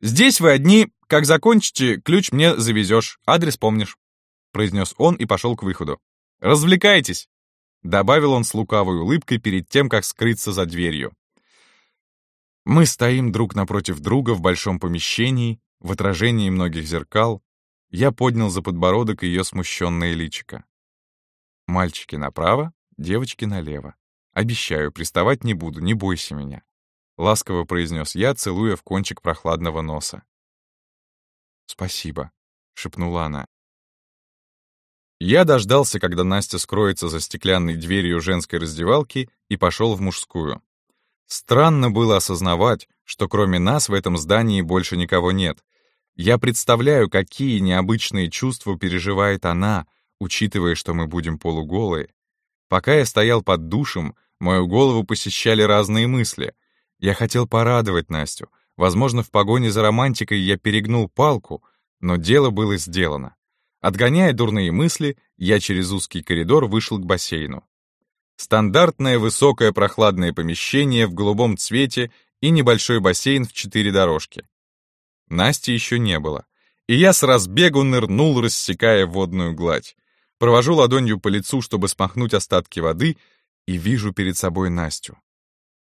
«Здесь вы одни. Как закончите, ключ мне завезешь, адрес помнишь», — произнес он и пошел к выходу. «Развлекайтесь», — добавил он с лукавой улыбкой перед тем, как скрыться за дверью. Мы стоим друг напротив друга в большом помещении, в отражении многих зеркал, я поднял за подбородок ее смущенное личико. «Мальчики направо, девочки налево. Обещаю, приставать не буду, не бойся меня», — ласково произнес я, целуя в кончик прохладного носа. «Спасибо», — шепнула она. Я дождался, когда Настя скроется за стеклянной дверью женской раздевалки и пошел в мужскую. Странно было осознавать, что кроме нас в этом здании больше никого нет, я представляю, какие необычные чувства переживает она, учитывая, что мы будем полуголые. Пока я стоял под душем, мою голову посещали разные мысли. Я хотел порадовать Настю. Возможно, в погоне за романтикой я перегнул палку, но дело было сделано. Отгоняя дурные мысли, я через узкий коридор вышел к бассейну. Стандартное высокое прохладное помещение в голубом цвете и небольшой бассейн в четыре дорожки. Насти еще не было, и я с разбегу нырнул, рассекая водную гладь. Провожу ладонью по лицу, чтобы смахнуть остатки воды, и вижу перед собой Настю.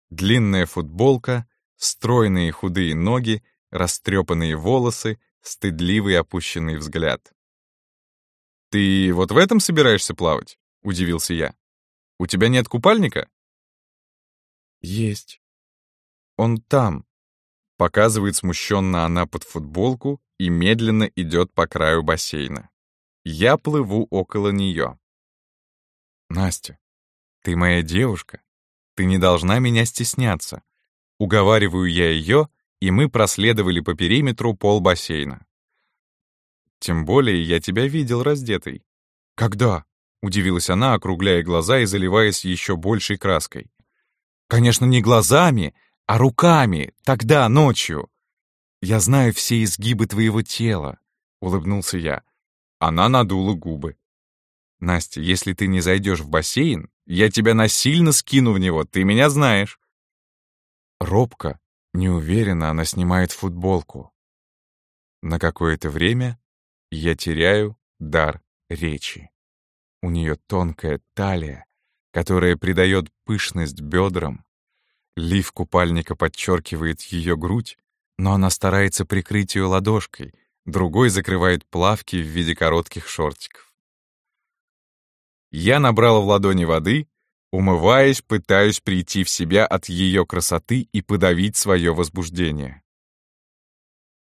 Длинная футболка, стройные худые ноги, растрепанные волосы, стыдливый опущенный взгляд. «Ты вот в этом собираешься плавать?» — удивился я. «У тебя нет купальника?» «Есть. Он там», Показывает смущенно она под футболку и медленно идет по краю бассейна. Я плыву около нее. «Настя, ты моя девушка. Ты не должна меня стесняться». Уговариваю я ее, и мы проследовали по периметру пол бассейна. Тем более я тебя видел раздетой. «Когда?» — удивилась она, округляя глаза и заливаясь еще большей краской. «Конечно, не глазами, а руками, тогда, ночью. Я знаю все изгибы твоего тела, — улыбнулся я. Она надула губы. Настя, если ты не зайдешь в бассейн, я тебя насильно скину в него, ты меня знаешь. Робко, неуверенно она снимает футболку. На какое-то время я теряю дар речи. У нее тонкая талия, которая придает пышность бедрам. Лиф купальника подчеркивает ее грудь, но она старается прикрыть ее ладошкой, другой закрывает плавки в виде коротких шортиков. Я набрала в ладони воды, умываясь, пытаюсь прийти в себя от ее красоты и подавить свое возбуждение.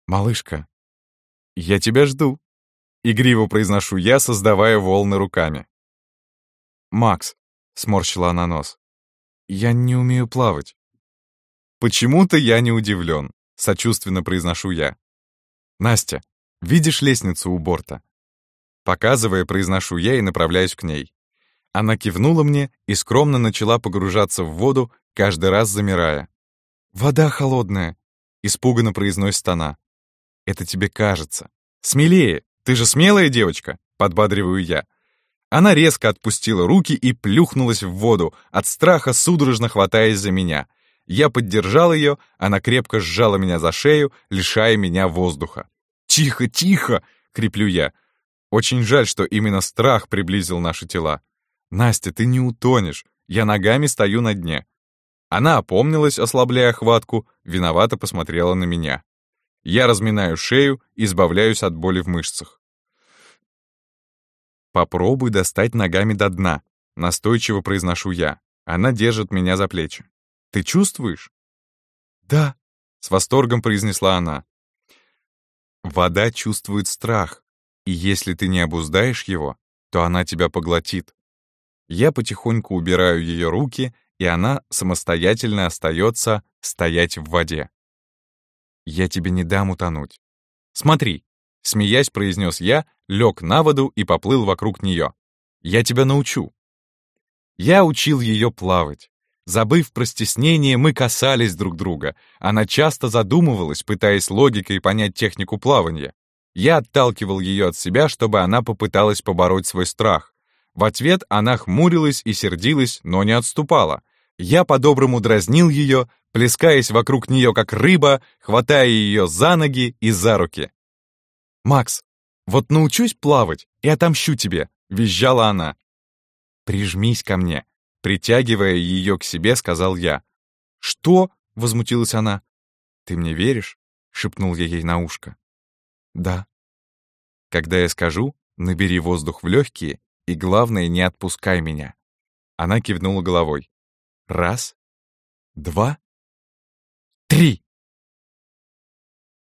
«Малышка, я тебя жду», — игриво произношу я, создавая волны руками. «Макс», — сморщила она нос, — «я не умею плавать». «Почему-то я не удивлен», — сочувственно произношу я. «Настя, видишь лестницу у борта?» Показывая, произношу я и направляюсь к ней. Она кивнула мне и скромно начала погружаться в воду, каждый раз замирая. «Вода холодная», — испуганно произносит она. «Это тебе кажется. Смелее, ты же смелая девочка», — подбадриваю я. Она резко отпустила руки и плюхнулась в воду, от страха судорожно хватаясь за меня — я поддержал ее, она крепко сжала меня за шею, лишая меня воздуха. «Тихо, тихо!» — креплю я. Очень жаль, что именно страх приблизил наши тела. «Настя, ты не утонешь. Я ногами стою на дне». Она опомнилась, ослабляя хватку, виновато посмотрела на меня. Я разминаю шею, избавляюсь от боли в мышцах. «Попробуй достать ногами до дна», — настойчиво произношу я. Она держит меня за плечи. Ты чувствуешь?» «Да», — с восторгом произнесла она. «Вода чувствует страх, и если ты не обуздаешь его, то она тебя поглотит. Я потихоньку убираю ее руки, и она самостоятельно остается стоять в воде. Я тебе не дам утонуть. Смотри, смеясь, произнес я, лег на воду и поплыл вокруг нее. Я тебя научу. Я учил ее плавать. Забыв про стеснение, мы касались друг друга. Она часто задумывалась, пытаясь логикой понять технику плавания. Я отталкивал ее от себя, чтобы она попыталась побороть свой страх. В ответ она хмурилась и сердилась, но не отступала. Я по-доброму дразнил ее, плескаясь вокруг нее как рыба, хватая ее за ноги и за руки. «Макс, вот научусь плавать и отомщу тебе», — визжала она. «Прижмись ко мне», Притягивая ее к себе, сказал я. «Что?» — возмутилась она. «Ты мне веришь?» — шепнул я ей на ушко. «Да». «Когда я скажу, набери воздух в легкие, и главное, не отпускай меня». Она кивнула головой. «Раз, два, три!»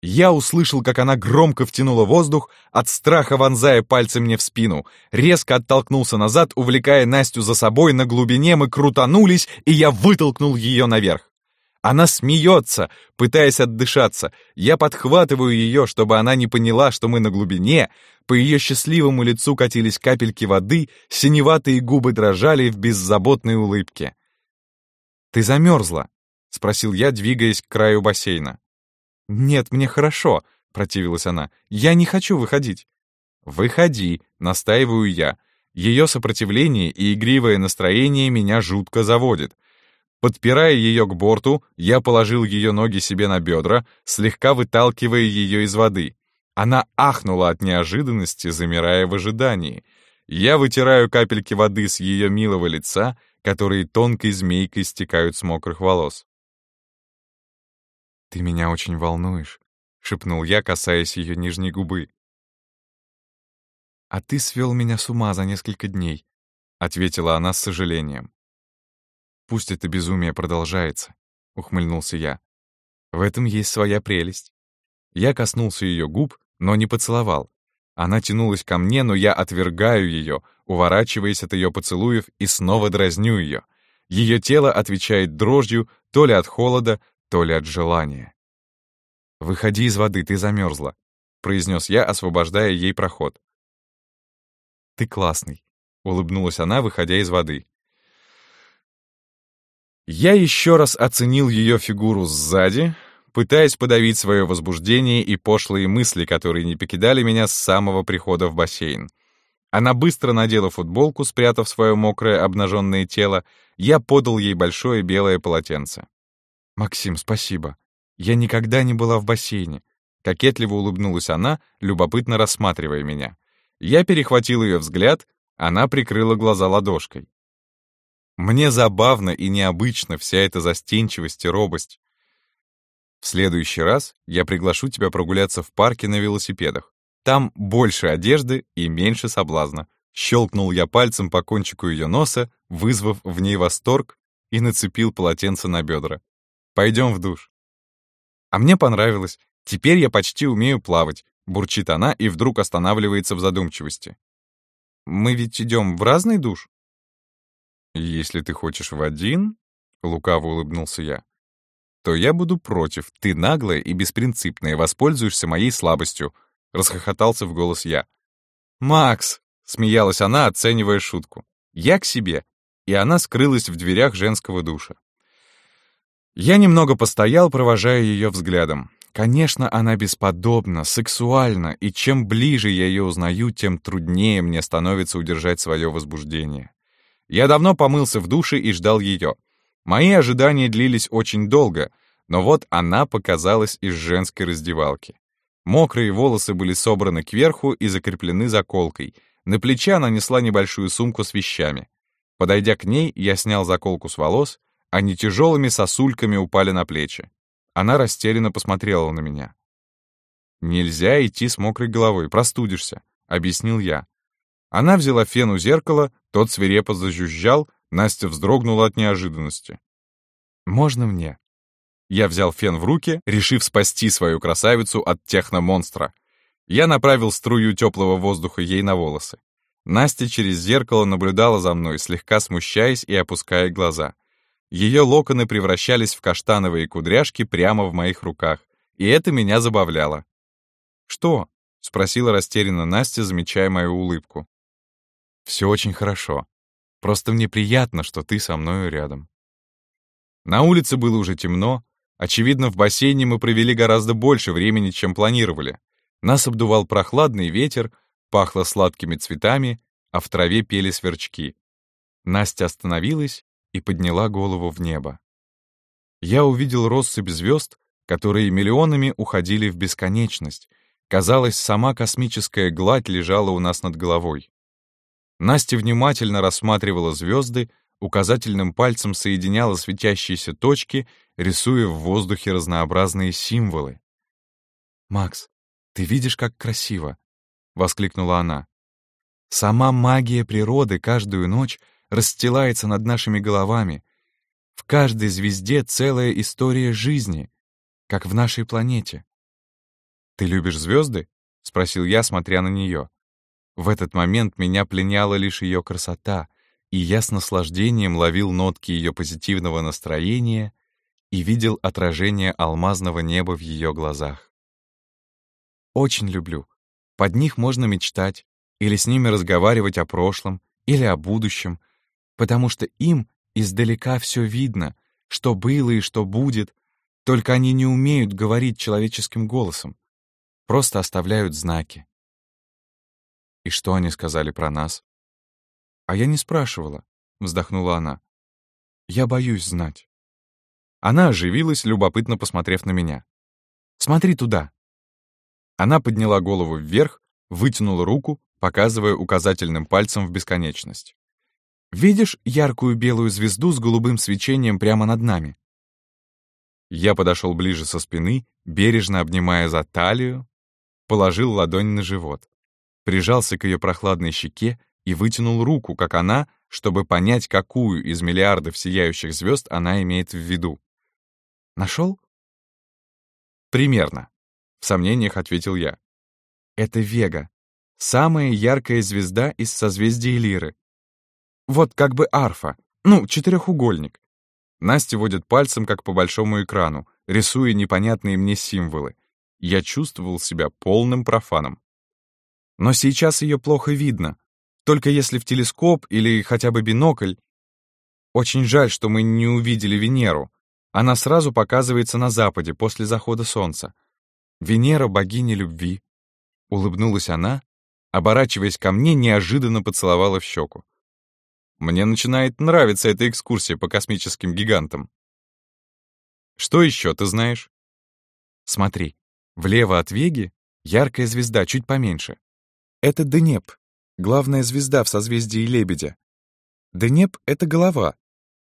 Я услышал, как она громко втянула воздух, от страха вонзая пальцы мне в спину. Резко оттолкнулся назад, увлекая Настю за собой, на глубине мы крутанулись, и я вытолкнул ее наверх. Она смеется, пытаясь отдышаться. Я подхватываю ее, чтобы она не поняла, что мы на глубине. По ее счастливому лицу катились капельки воды, синеватые губы дрожали в беззаботной улыбке. «Ты замерзла?» — спросил я, двигаясь к краю бассейна. «Нет, мне хорошо», — противилась она. «Я не хочу выходить». «Выходи», — настаиваю я. Ее сопротивление и игривое настроение меня жутко заводит. Подпирая ее к борту, я положил ее ноги себе на бедра, слегка выталкивая ее из воды. Она ахнула от неожиданности, замирая в ожидании. Я вытираю капельки воды с ее милого лица, которые тонкой змейкой стекают с мокрых волос. «Ты меня очень волнуешь», — шепнул я, касаясь ее нижней губы. «А ты свел меня с ума за несколько дней», — ответила она с сожалением. «Пусть это безумие продолжается», — ухмыльнулся я. «В этом есть своя прелесть». Я коснулся ее губ, но не поцеловал. Она тянулась ко мне, но я отвергаю ее, уворачиваясь от ее поцелуев и снова дразню ее. Ее тело отвечает дрожью то ли от холода, то ли от желания. «Выходи из воды, ты замерзла», — произнес я, освобождая ей проход. «Ты классный», — улыбнулась она, выходя из воды. Я еще раз оценил ее фигуру сзади, пытаясь подавить свое возбуждение и пошлые мысли, которые не покидали меня с самого прихода в бассейн. Она быстро надела футболку, спрятав свое мокрое обнаженное тело. Я подал ей большое белое полотенце. «Максим, спасибо. Я никогда не была в бассейне». Кокетливо улыбнулась она, любопытно рассматривая меня. Я перехватил ее взгляд, она прикрыла глаза ладошкой. Мне забавно и необычно вся эта застенчивость и робость. В следующий раз я приглашу тебя прогуляться в парке на велосипедах. Там больше одежды и меньше соблазна. Щелкнул я пальцем по кончику ее носа, вызвав в ней восторг, и нацепил полотенце на бедра. Пойдем в душ. А мне понравилось. Теперь я почти умею плавать, бурчит она и вдруг останавливается в задумчивости. Мы ведь идем в разный душ? «Если ты хочешь в один», — лукаво улыбнулся я, «то я буду против. Ты наглая и беспринципная, воспользуешься моей слабостью», — расхохотался в голос я. «Макс!» — смеялась она, оценивая шутку. «Я к себе». И она скрылась в дверях женского душа. Я немного постоял, провожая ее взглядом. Конечно, она бесподобна, сексуальна, и чем ближе я ее узнаю, тем труднее мне становится удержать свое возбуждение. Я давно помылся в душе и ждал ее. Мои ожидания длились очень долго, но вот она показалась из женской раздевалки. Мокрые волосы были собраны кверху и закреплены заколкой. На плече она несла небольшую сумку с вещами. Подойдя к ней, я снял заколку с волос, они тяжелыми сосульками упали на плечи. Она растерянно посмотрела на меня. «Нельзя идти с мокрой головой, простудишься», — объяснил я. Она взяла фен у зеркала, тот свирепо зажужжал, Настя вздрогнула от неожиданности. «Можно мне?» Я взял фен в руки, решив спасти свою красавицу от техномонстра. Я направил струю теплого воздуха ей на волосы. Настя через зеркало наблюдала за мной, слегка смущаясь и опуская глаза. Ее локоны превращались в каштановые кудряшки прямо в моих руках, и это меня забавляло. «Что?» — спросила растерянно Настя, замечая мою улыбку. Все очень хорошо. Просто мне приятно, что ты со мною рядом. На улице было уже темно. Очевидно, в бассейне мы провели гораздо больше времени, чем планировали. Нас обдувал прохладный ветер, пахло сладкими цветами, а в траве пели сверчки. Настя остановилась и подняла голову в небо. Я увидел россыпь звезд, которые миллионами уходили в бесконечность. Казалось, сама космическая гладь лежала у нас над головой. Настя внимательно рассматривала звезды, указательным пальцем соединяла светящиеся точки, рисуя в воздухе разнообразные символы. «Макс, ты видишь, как красиво!» — воскликнула она. «Сама магия природы каждую ночь расстилается над нашими головами. В каждой звезде целая история жизни, как в нашей планете». «Ты любишь звезды?» — спросил я, смотря на нее. В этот момент меня пленяла лишь ее красота, и я с наслаждением ловил нотки ее позитивного настроения и видел отражение алмазного неба в ее глазах. Очень люблю. Под них можно мечтать, или с ними разговаривать о прошлом, или о будущем, потому что им издалека все видно, что было и что будет, только они не умеют говорить человеческим голосом, просто оставляют знаки. И что они сказали про нас? А я не спрашивала, вздохнула она. Я боюсь знать. Она оживилась, любопытно посмотрев на меня. «Смотри туда!» Она подняла голову вверх, вытянула руку, показывая указательным пальцем в бесконечность. «Видишь яркую белую звезду с голубым свечением прямо над нами?» Я подошел ближе со спины, бережно обнимая за талию, положил ладонь на живот прижался к ее прохладной щеке и вытянул руку, как она, чтобы понять, какую из миллиардов сияющих звезд она имеет в виду. «Нашел?» «Примерно», — в сомнениях ответил я. «Это Вега, самая яркая звезда из созвездия Лиры. Вот как бы арфа, ну, четырехугольник». Настя водит пальцем, как по большому экрану, рисуя непонятные мне символы. Я чувствовал себя полным профаном. Но сейчас ее плохо видно, только если в телескоп или хотя бы бинокль. Очень жаль, что мы не увидели Венеру. Она сразу показывается на западе, после захода солнца. Венера — богиня любви. Улыбнулась она, оборачиваясь ко мне, неожиданно поцеловала в щеку. Мне начинает нравиться эта экскурсия по космическим гигантам. Что еще ты знаешь? Смотри, влево от Веги яркая звезда, чуть поменьше. Это Денеп, главная звезда в созвездии Лебедя. Денеп — это голова.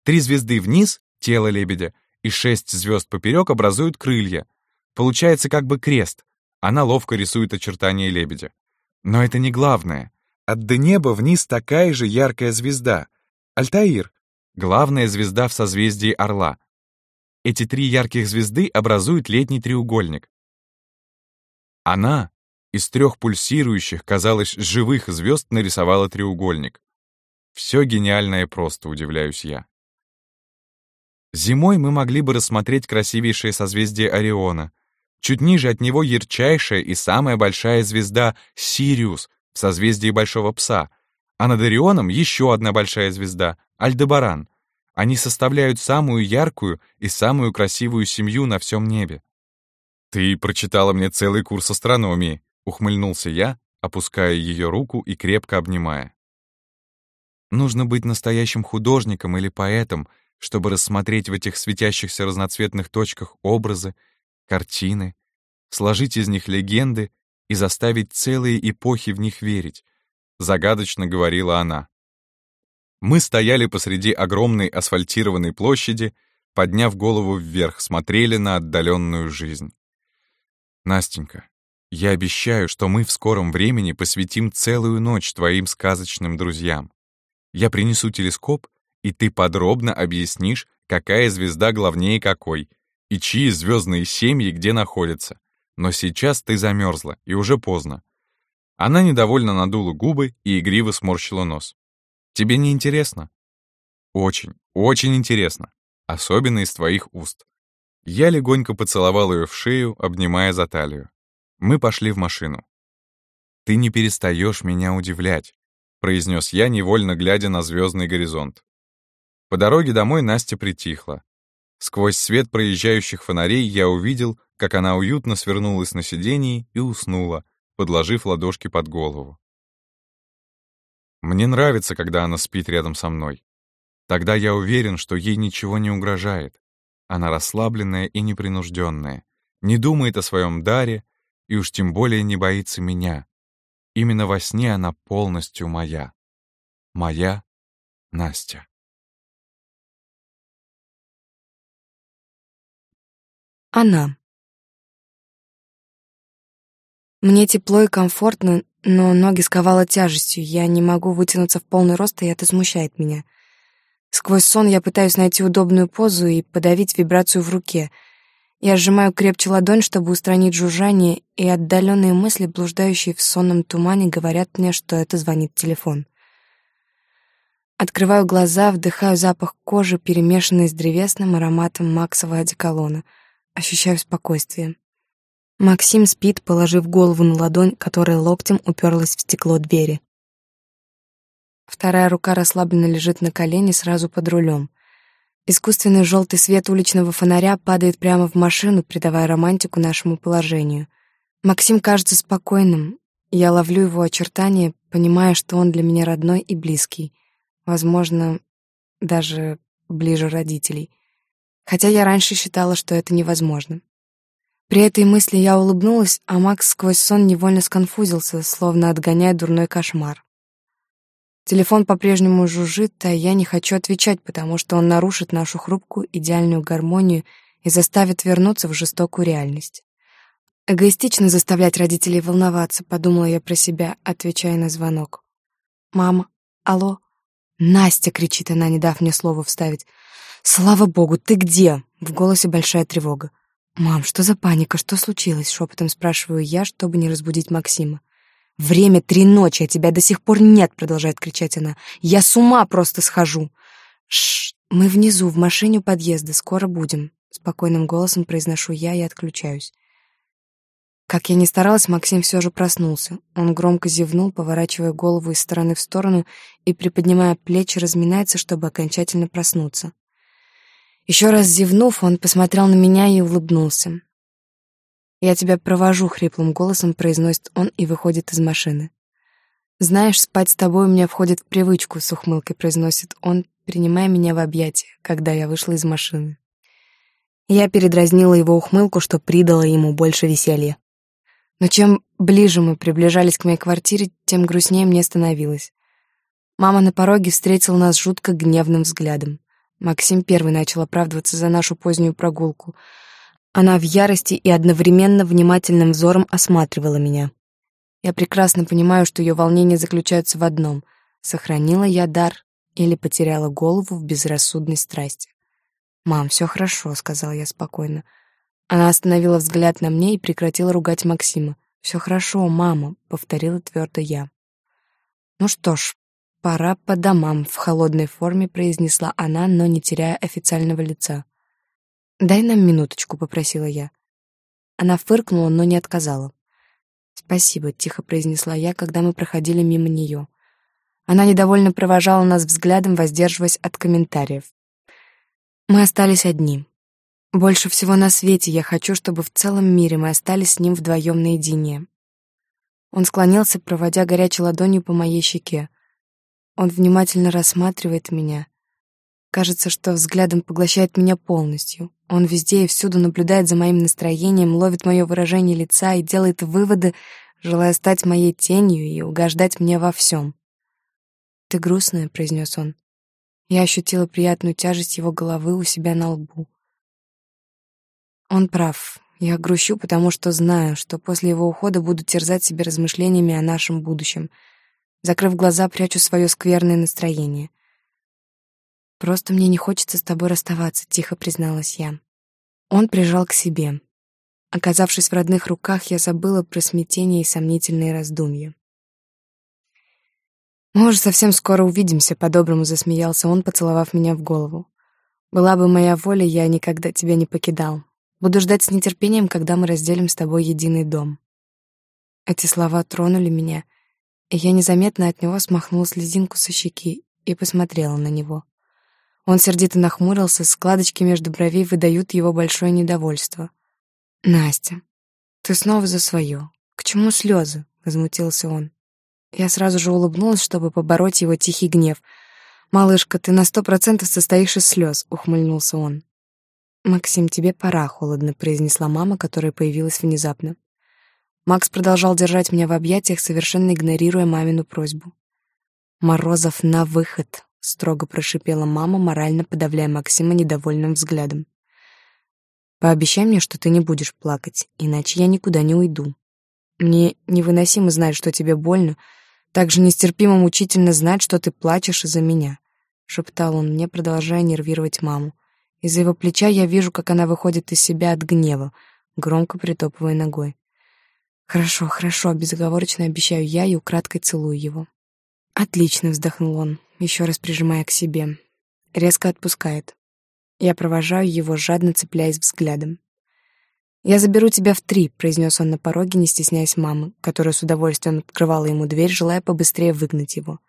Три звезды вниз — тело лебедя, и шесть звезд поперек образуют крылья. Получается как бы крест. Она ловко рисует очертания лебедя. Но это не главное. От Денеба вниз такая же яркая звезда. Альтаир — главная звезда в созвездии Орла. Эти три ярких звезды образуют летний треугольник. Она из трех пульсирующих, казалось, живых звезд нарисовала треугольник. Все гениальное просто, удивляюсь я. Зимой мы могли бы рассмотреть красивейшее созвездие Ориона. Чуть ниже от него ярчайшая и самая большая звезда — Сириус в созвездии Большого Пса, а над Орионом еще одна большая звезда — Альдебаран. Они составляют самую яркую и самую красивую семью на всем небе. «Ты прочитала мне целый курс астрономии», — ухмыльнулся я, опуская ее руку и крепко обнимая. Нужно быть настоящим художником или поэтом, чтобы рассмотреть в этих светящихся разноцветных точках образы, картины, сложить из них легенды и заставить целые эпохи в них верить, загадочно говорила она. Мы стояли посреди огромной асфальтированной площади, подняв голову вверх, смотрели на отдаленную жизнь. Настенька, я обещаю, что мы в скором времени посвятим целую ночь твоим сказочным друзьям. Я принесу телескоп, и ты подробно объяснишь, какая звезда главнее какой, и чьи звездные семьи где находятся. Но сейчас ты замерзла, и уже поздно. Она недовольно надула губы и игриво сморщила нос. Тебе не интересно? Очень, очень интересно. Особенно из твоих уст. Я легонько поцеловал ее в шею, обнимая за талию. Мы пошли в машину. Ты не перестаешь меня удивлять произнес я, невольно глядя на звездный горизонт. По дороге домой Настя притихла. Сквозь свет проезжающих фонарей я увидел, как она уютно свернулась на сиденье и уснула, подложив ладошки под голову. Мне нравится, когда она спит рядом со мной. Тогда я уверен, что ей ничего не угрожает. Она расслабленная и непринужденная, не думает о своем даре и уж тем более не боится меня, Именно во сне она полностью моя. Моя Настя. Она. Мне тепло и комфортно, но ноги сковало тяжестью. Я не могу вытянуться в полный рост, и это смущает меня. Сквозь сон я пытаюсь найти удобную позу и подавить вибрацию в руке — я сжимаю крепче ладонь, чтобы устранить жужжание, и отдаленные мысли, блуждающие в сонном тумане, говорят мне, что это звонит телефон. Открываю глаза, вдыхаю запах кожи, перемешанный с древесным ароматом максового одеколона. Ощущаю спокойствие. Максим спит, положив голову на ладонь, которая локтем уперлась в стекло двери. Вторая рука расслабленно лежит на колене сразу под рулем. Искусственный желтый свет уличного фонаря падает прямо в машину, придавая романтику нашему положению. Максим кажется спокойным. Я ловлю его очертания, понимая, что он для меня родной и близкий. Возможно, даже ближе родителей. Хотя я раньше считала, что это невозможно. При этой мысли я улыбнулась, а Макс сквозь сон невольно сконфузился, словно отгоняя дурной кошмар. Телефон по-прежнему жужжит, а я не хочу отвечать, потому что он нарушит нашу хрупкую идеальную гармонию и заставит вернуться в жестокую реальность. Эгоистично заставлять родителей волноваться, подумала я про себя, отвечая на звонок. «Мама, алло?» «Настя!» — кричит она, не дав мне слова вставить. «Слава богу, ты где?» — в голосе большая тревога. «Мам, что за паника? Что случилось?» — шепотом спрашиваю я, чтобы не разбудить Максима. «Время три ночи, а тебя до сих пор нет!» — продолжает кричать она. «Я с ума просто схожу!» «Шш! Мы внизу, в машине у подъезда, скоро будем!» Спокойным голосом произношу я и отключаюсь. Как я ни старалась, Максим все же проснулся. Он громко зевнул, поворачивая голову из стороны в сторону и, приподнимая плечи, разминается, чтобы окончательно проснуться. Еще раз зевнув, он посмотрел на меня и улыбнулся. «Я тебя провожу», — хриплым голосом произносит он и выходит из машины. «Знаешь, спать с тобой у меня входит в привычку», — с ухмылкой произносит он, принимая меня в объятия, когда я вышла из машины. Я передразнила его ухмылку, что придало ему больше веселья. Но чем ближе мы приближались к моей квартире, тем грустнее мне становилось. Мама на пороге встретила нас жутко гневным взглядом. Максим первый начал оправдываться за нашу позднюю прогулку. Она в ярости и одновременно внимательным взором осматривала меня. Я прекрасно понимаю, что ее волнение заключается в одном — сохранила я дар или потеряла голову в безрассудной страсти. «Мам, все хорошо», — сказала я спокойно. Она остановила взгляд на мне и прекратила ругать Максима. «Все хорошо, мама», — повторила твердо я. «Ну что ж, пора по домам», — в холодной форме произнесла она, но не теряя официального лица. «Дай нам минуточку», — попросила я. Она фыркнула, но не отказала. «Спасибо», — тихо произнесла я, когда мы проходили мимо нее. Она недовольно провожала нас взглядом, воздерживаясь от комментариев. Мы остались одни. Больше всего на свете я хочу, чтобы в целом мире мы остались с ним вдвоем наедине. Он склонился, проводя горячей ладонью по моей щеке. Он внимательно рассматривает меня. Кажется, что взглядом поглощает меня полностью. Он везде и всюду наблюдает за моим настроением, ловит мое выражение лица и делает выводы, желая стать моей тенью и угождать мне во всем. «Ты грустная», — произнес он. Я ощутила приятную тяжесть его головы у себя на лбу. Он прав. Я грущу, потому что знаю, что после его ухода буду терзать себя размышлениями о нашем будущем. Закрыв глаза, прячу свое скверное настроение. «Просто мне не хочется с тобой расставаться», — тихо призналась я. Он прижал к себе. Оказавшись в родных руках, я забыла про смятение и сомнительные раздумья. «Мы уже совсем скоро увидимся», — по-доброму засмеялся он, поцеловав меня в голову. «Была бы моя воля, я никогда тебя не покидал. Буду ждать с нетерпением, когда мы разделим с тобой единый дом». Эти слова тронули меня, я незаметно от него смахнула слезинку со щеки и посмотрела на него. Он сердито нахмурился, складочки между бровей выдают его большое недовольство. «Настя, ты снова за свое. К чему слезы?» — возмутился он. Я сразу же улыбнулась, чтобы побороть его тихий гнев. «Малышка, ты на сто процентов состоишь из слез», — ухмыльнулся он. «Максим, тебе пора», — холодно произнесла мама, которая появилась внезапно. Макс продолжал держать меня в объятиях, совершенно игнорируя мамину просьбу. «Морозов на выход», — строго прошипела мама, морально подавляя Максима недовольным взглядом. «Пообещай мне, что ты не будешь плакать, иначе я никуда не уйду. Мне невыносимо знать, что тебе больно, так же нестерпимо мучительно знать, что ты плачешь из-за меня», — шептал он мне, продолжая нервировать маму. Из-за его плеча я вижу, как она выходит из себя от гнева, громко притопывая ногой. «Хорошо, хорошо», — безоговорочно обещаю я и украдкой целую его. «Отлично», — вздохнул он, еще раз прижимая к себе. Резко отпускает. Я провожаю его, жадно цепляясь взглядом. «Я заберу тебя в три», — произнес он на пороге, не стесняясь мамы, которая с удовольствием открывала ему дверь, желая побыстрее выгнать его.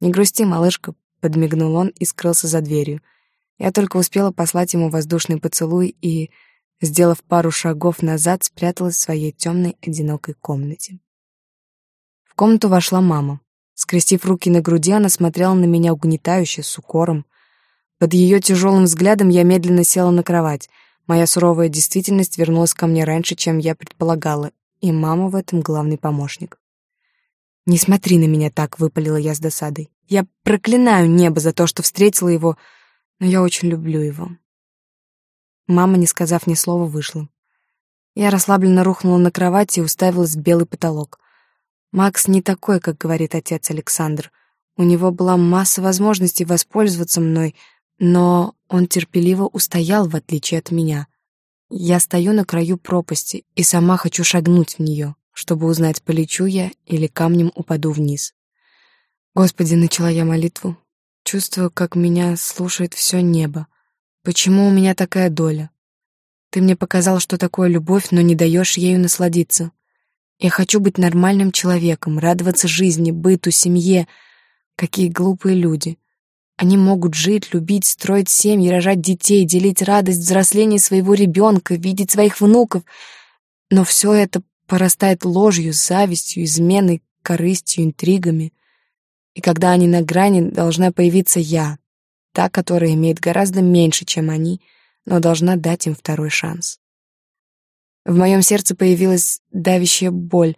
«Не грусти, малышка», — подмигнул он и скрылся за дверью, я только успела послать ему воздушный поцелуй и, сделав пару шагов назад, спряталась в своей темной одинокой комнате. В комнату вошла мама. Скрестив руки на груди, она смотрела на меня угнетающе, с укором. Под ее тяжелым взглядом я медленно села на кровать. Моя суровая действительность вернулась ко мне раньше, чем я предполагала, и мама в этом главный помощник. «Не смотри на меня так», — выпалила я с досадой. «Я проклинаю небо за то, что встретила его но я очень люблю его. Мама, не сказав ни слова, вышла. Я расслабленно рухнула на кровати и уставилась в белый потолок. Макс не такой, как говорит отец Александр. У него была масса возможностей воспользоваться мной, но он терпеливо устоял, в отличие от меня. Я стою на краю пропасти и сама хочу шагнуть в нее, чтобы узнать, полечу я или камнем упаду вниз. Господи, начала я молитву, Чувствую, как меня слушает все небо. Почему у меня такая доля? Ты мне показал, что такое любовь, но не даешь ею насладиться. Я хочу быть нормальным человеком, радоваться жизни, быту, семье. Какие глупые люди. Они могут жить, любить, строить семьи, рожать детей, делить радость взросления своего ребенка, видеть своих внуков. Но все это порастает ложью, завистью, изменой, корыстью, интригами. И когда они на грани, должна появиться я, та, которая имеет гораздо меньше, чем они, но должна дать им второй шанс. В моем сердце появилась давящая боль,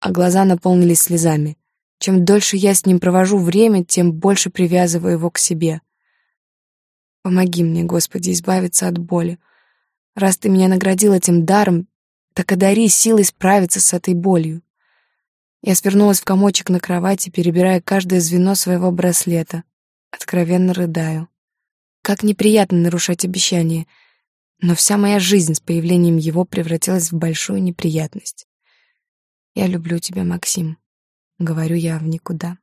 а глаза наполнились слезами. Чем дольше я с ним провожу время, тем больше привязываю его к себе. Помоги мне, Господи, избавиться от боли. Раз ты меня наградил этим даром, так одари силой справиться с этой болью. Я свернулась в комочек на кровати, перебирая каждое звено своего браслета. Откровенно рыдаю. Как неприятно нарушать обещание, но вся моя жизнь с появлением его превратилась в большую неприятность. Я люблю тебя, Максим. Говорю я в никуда.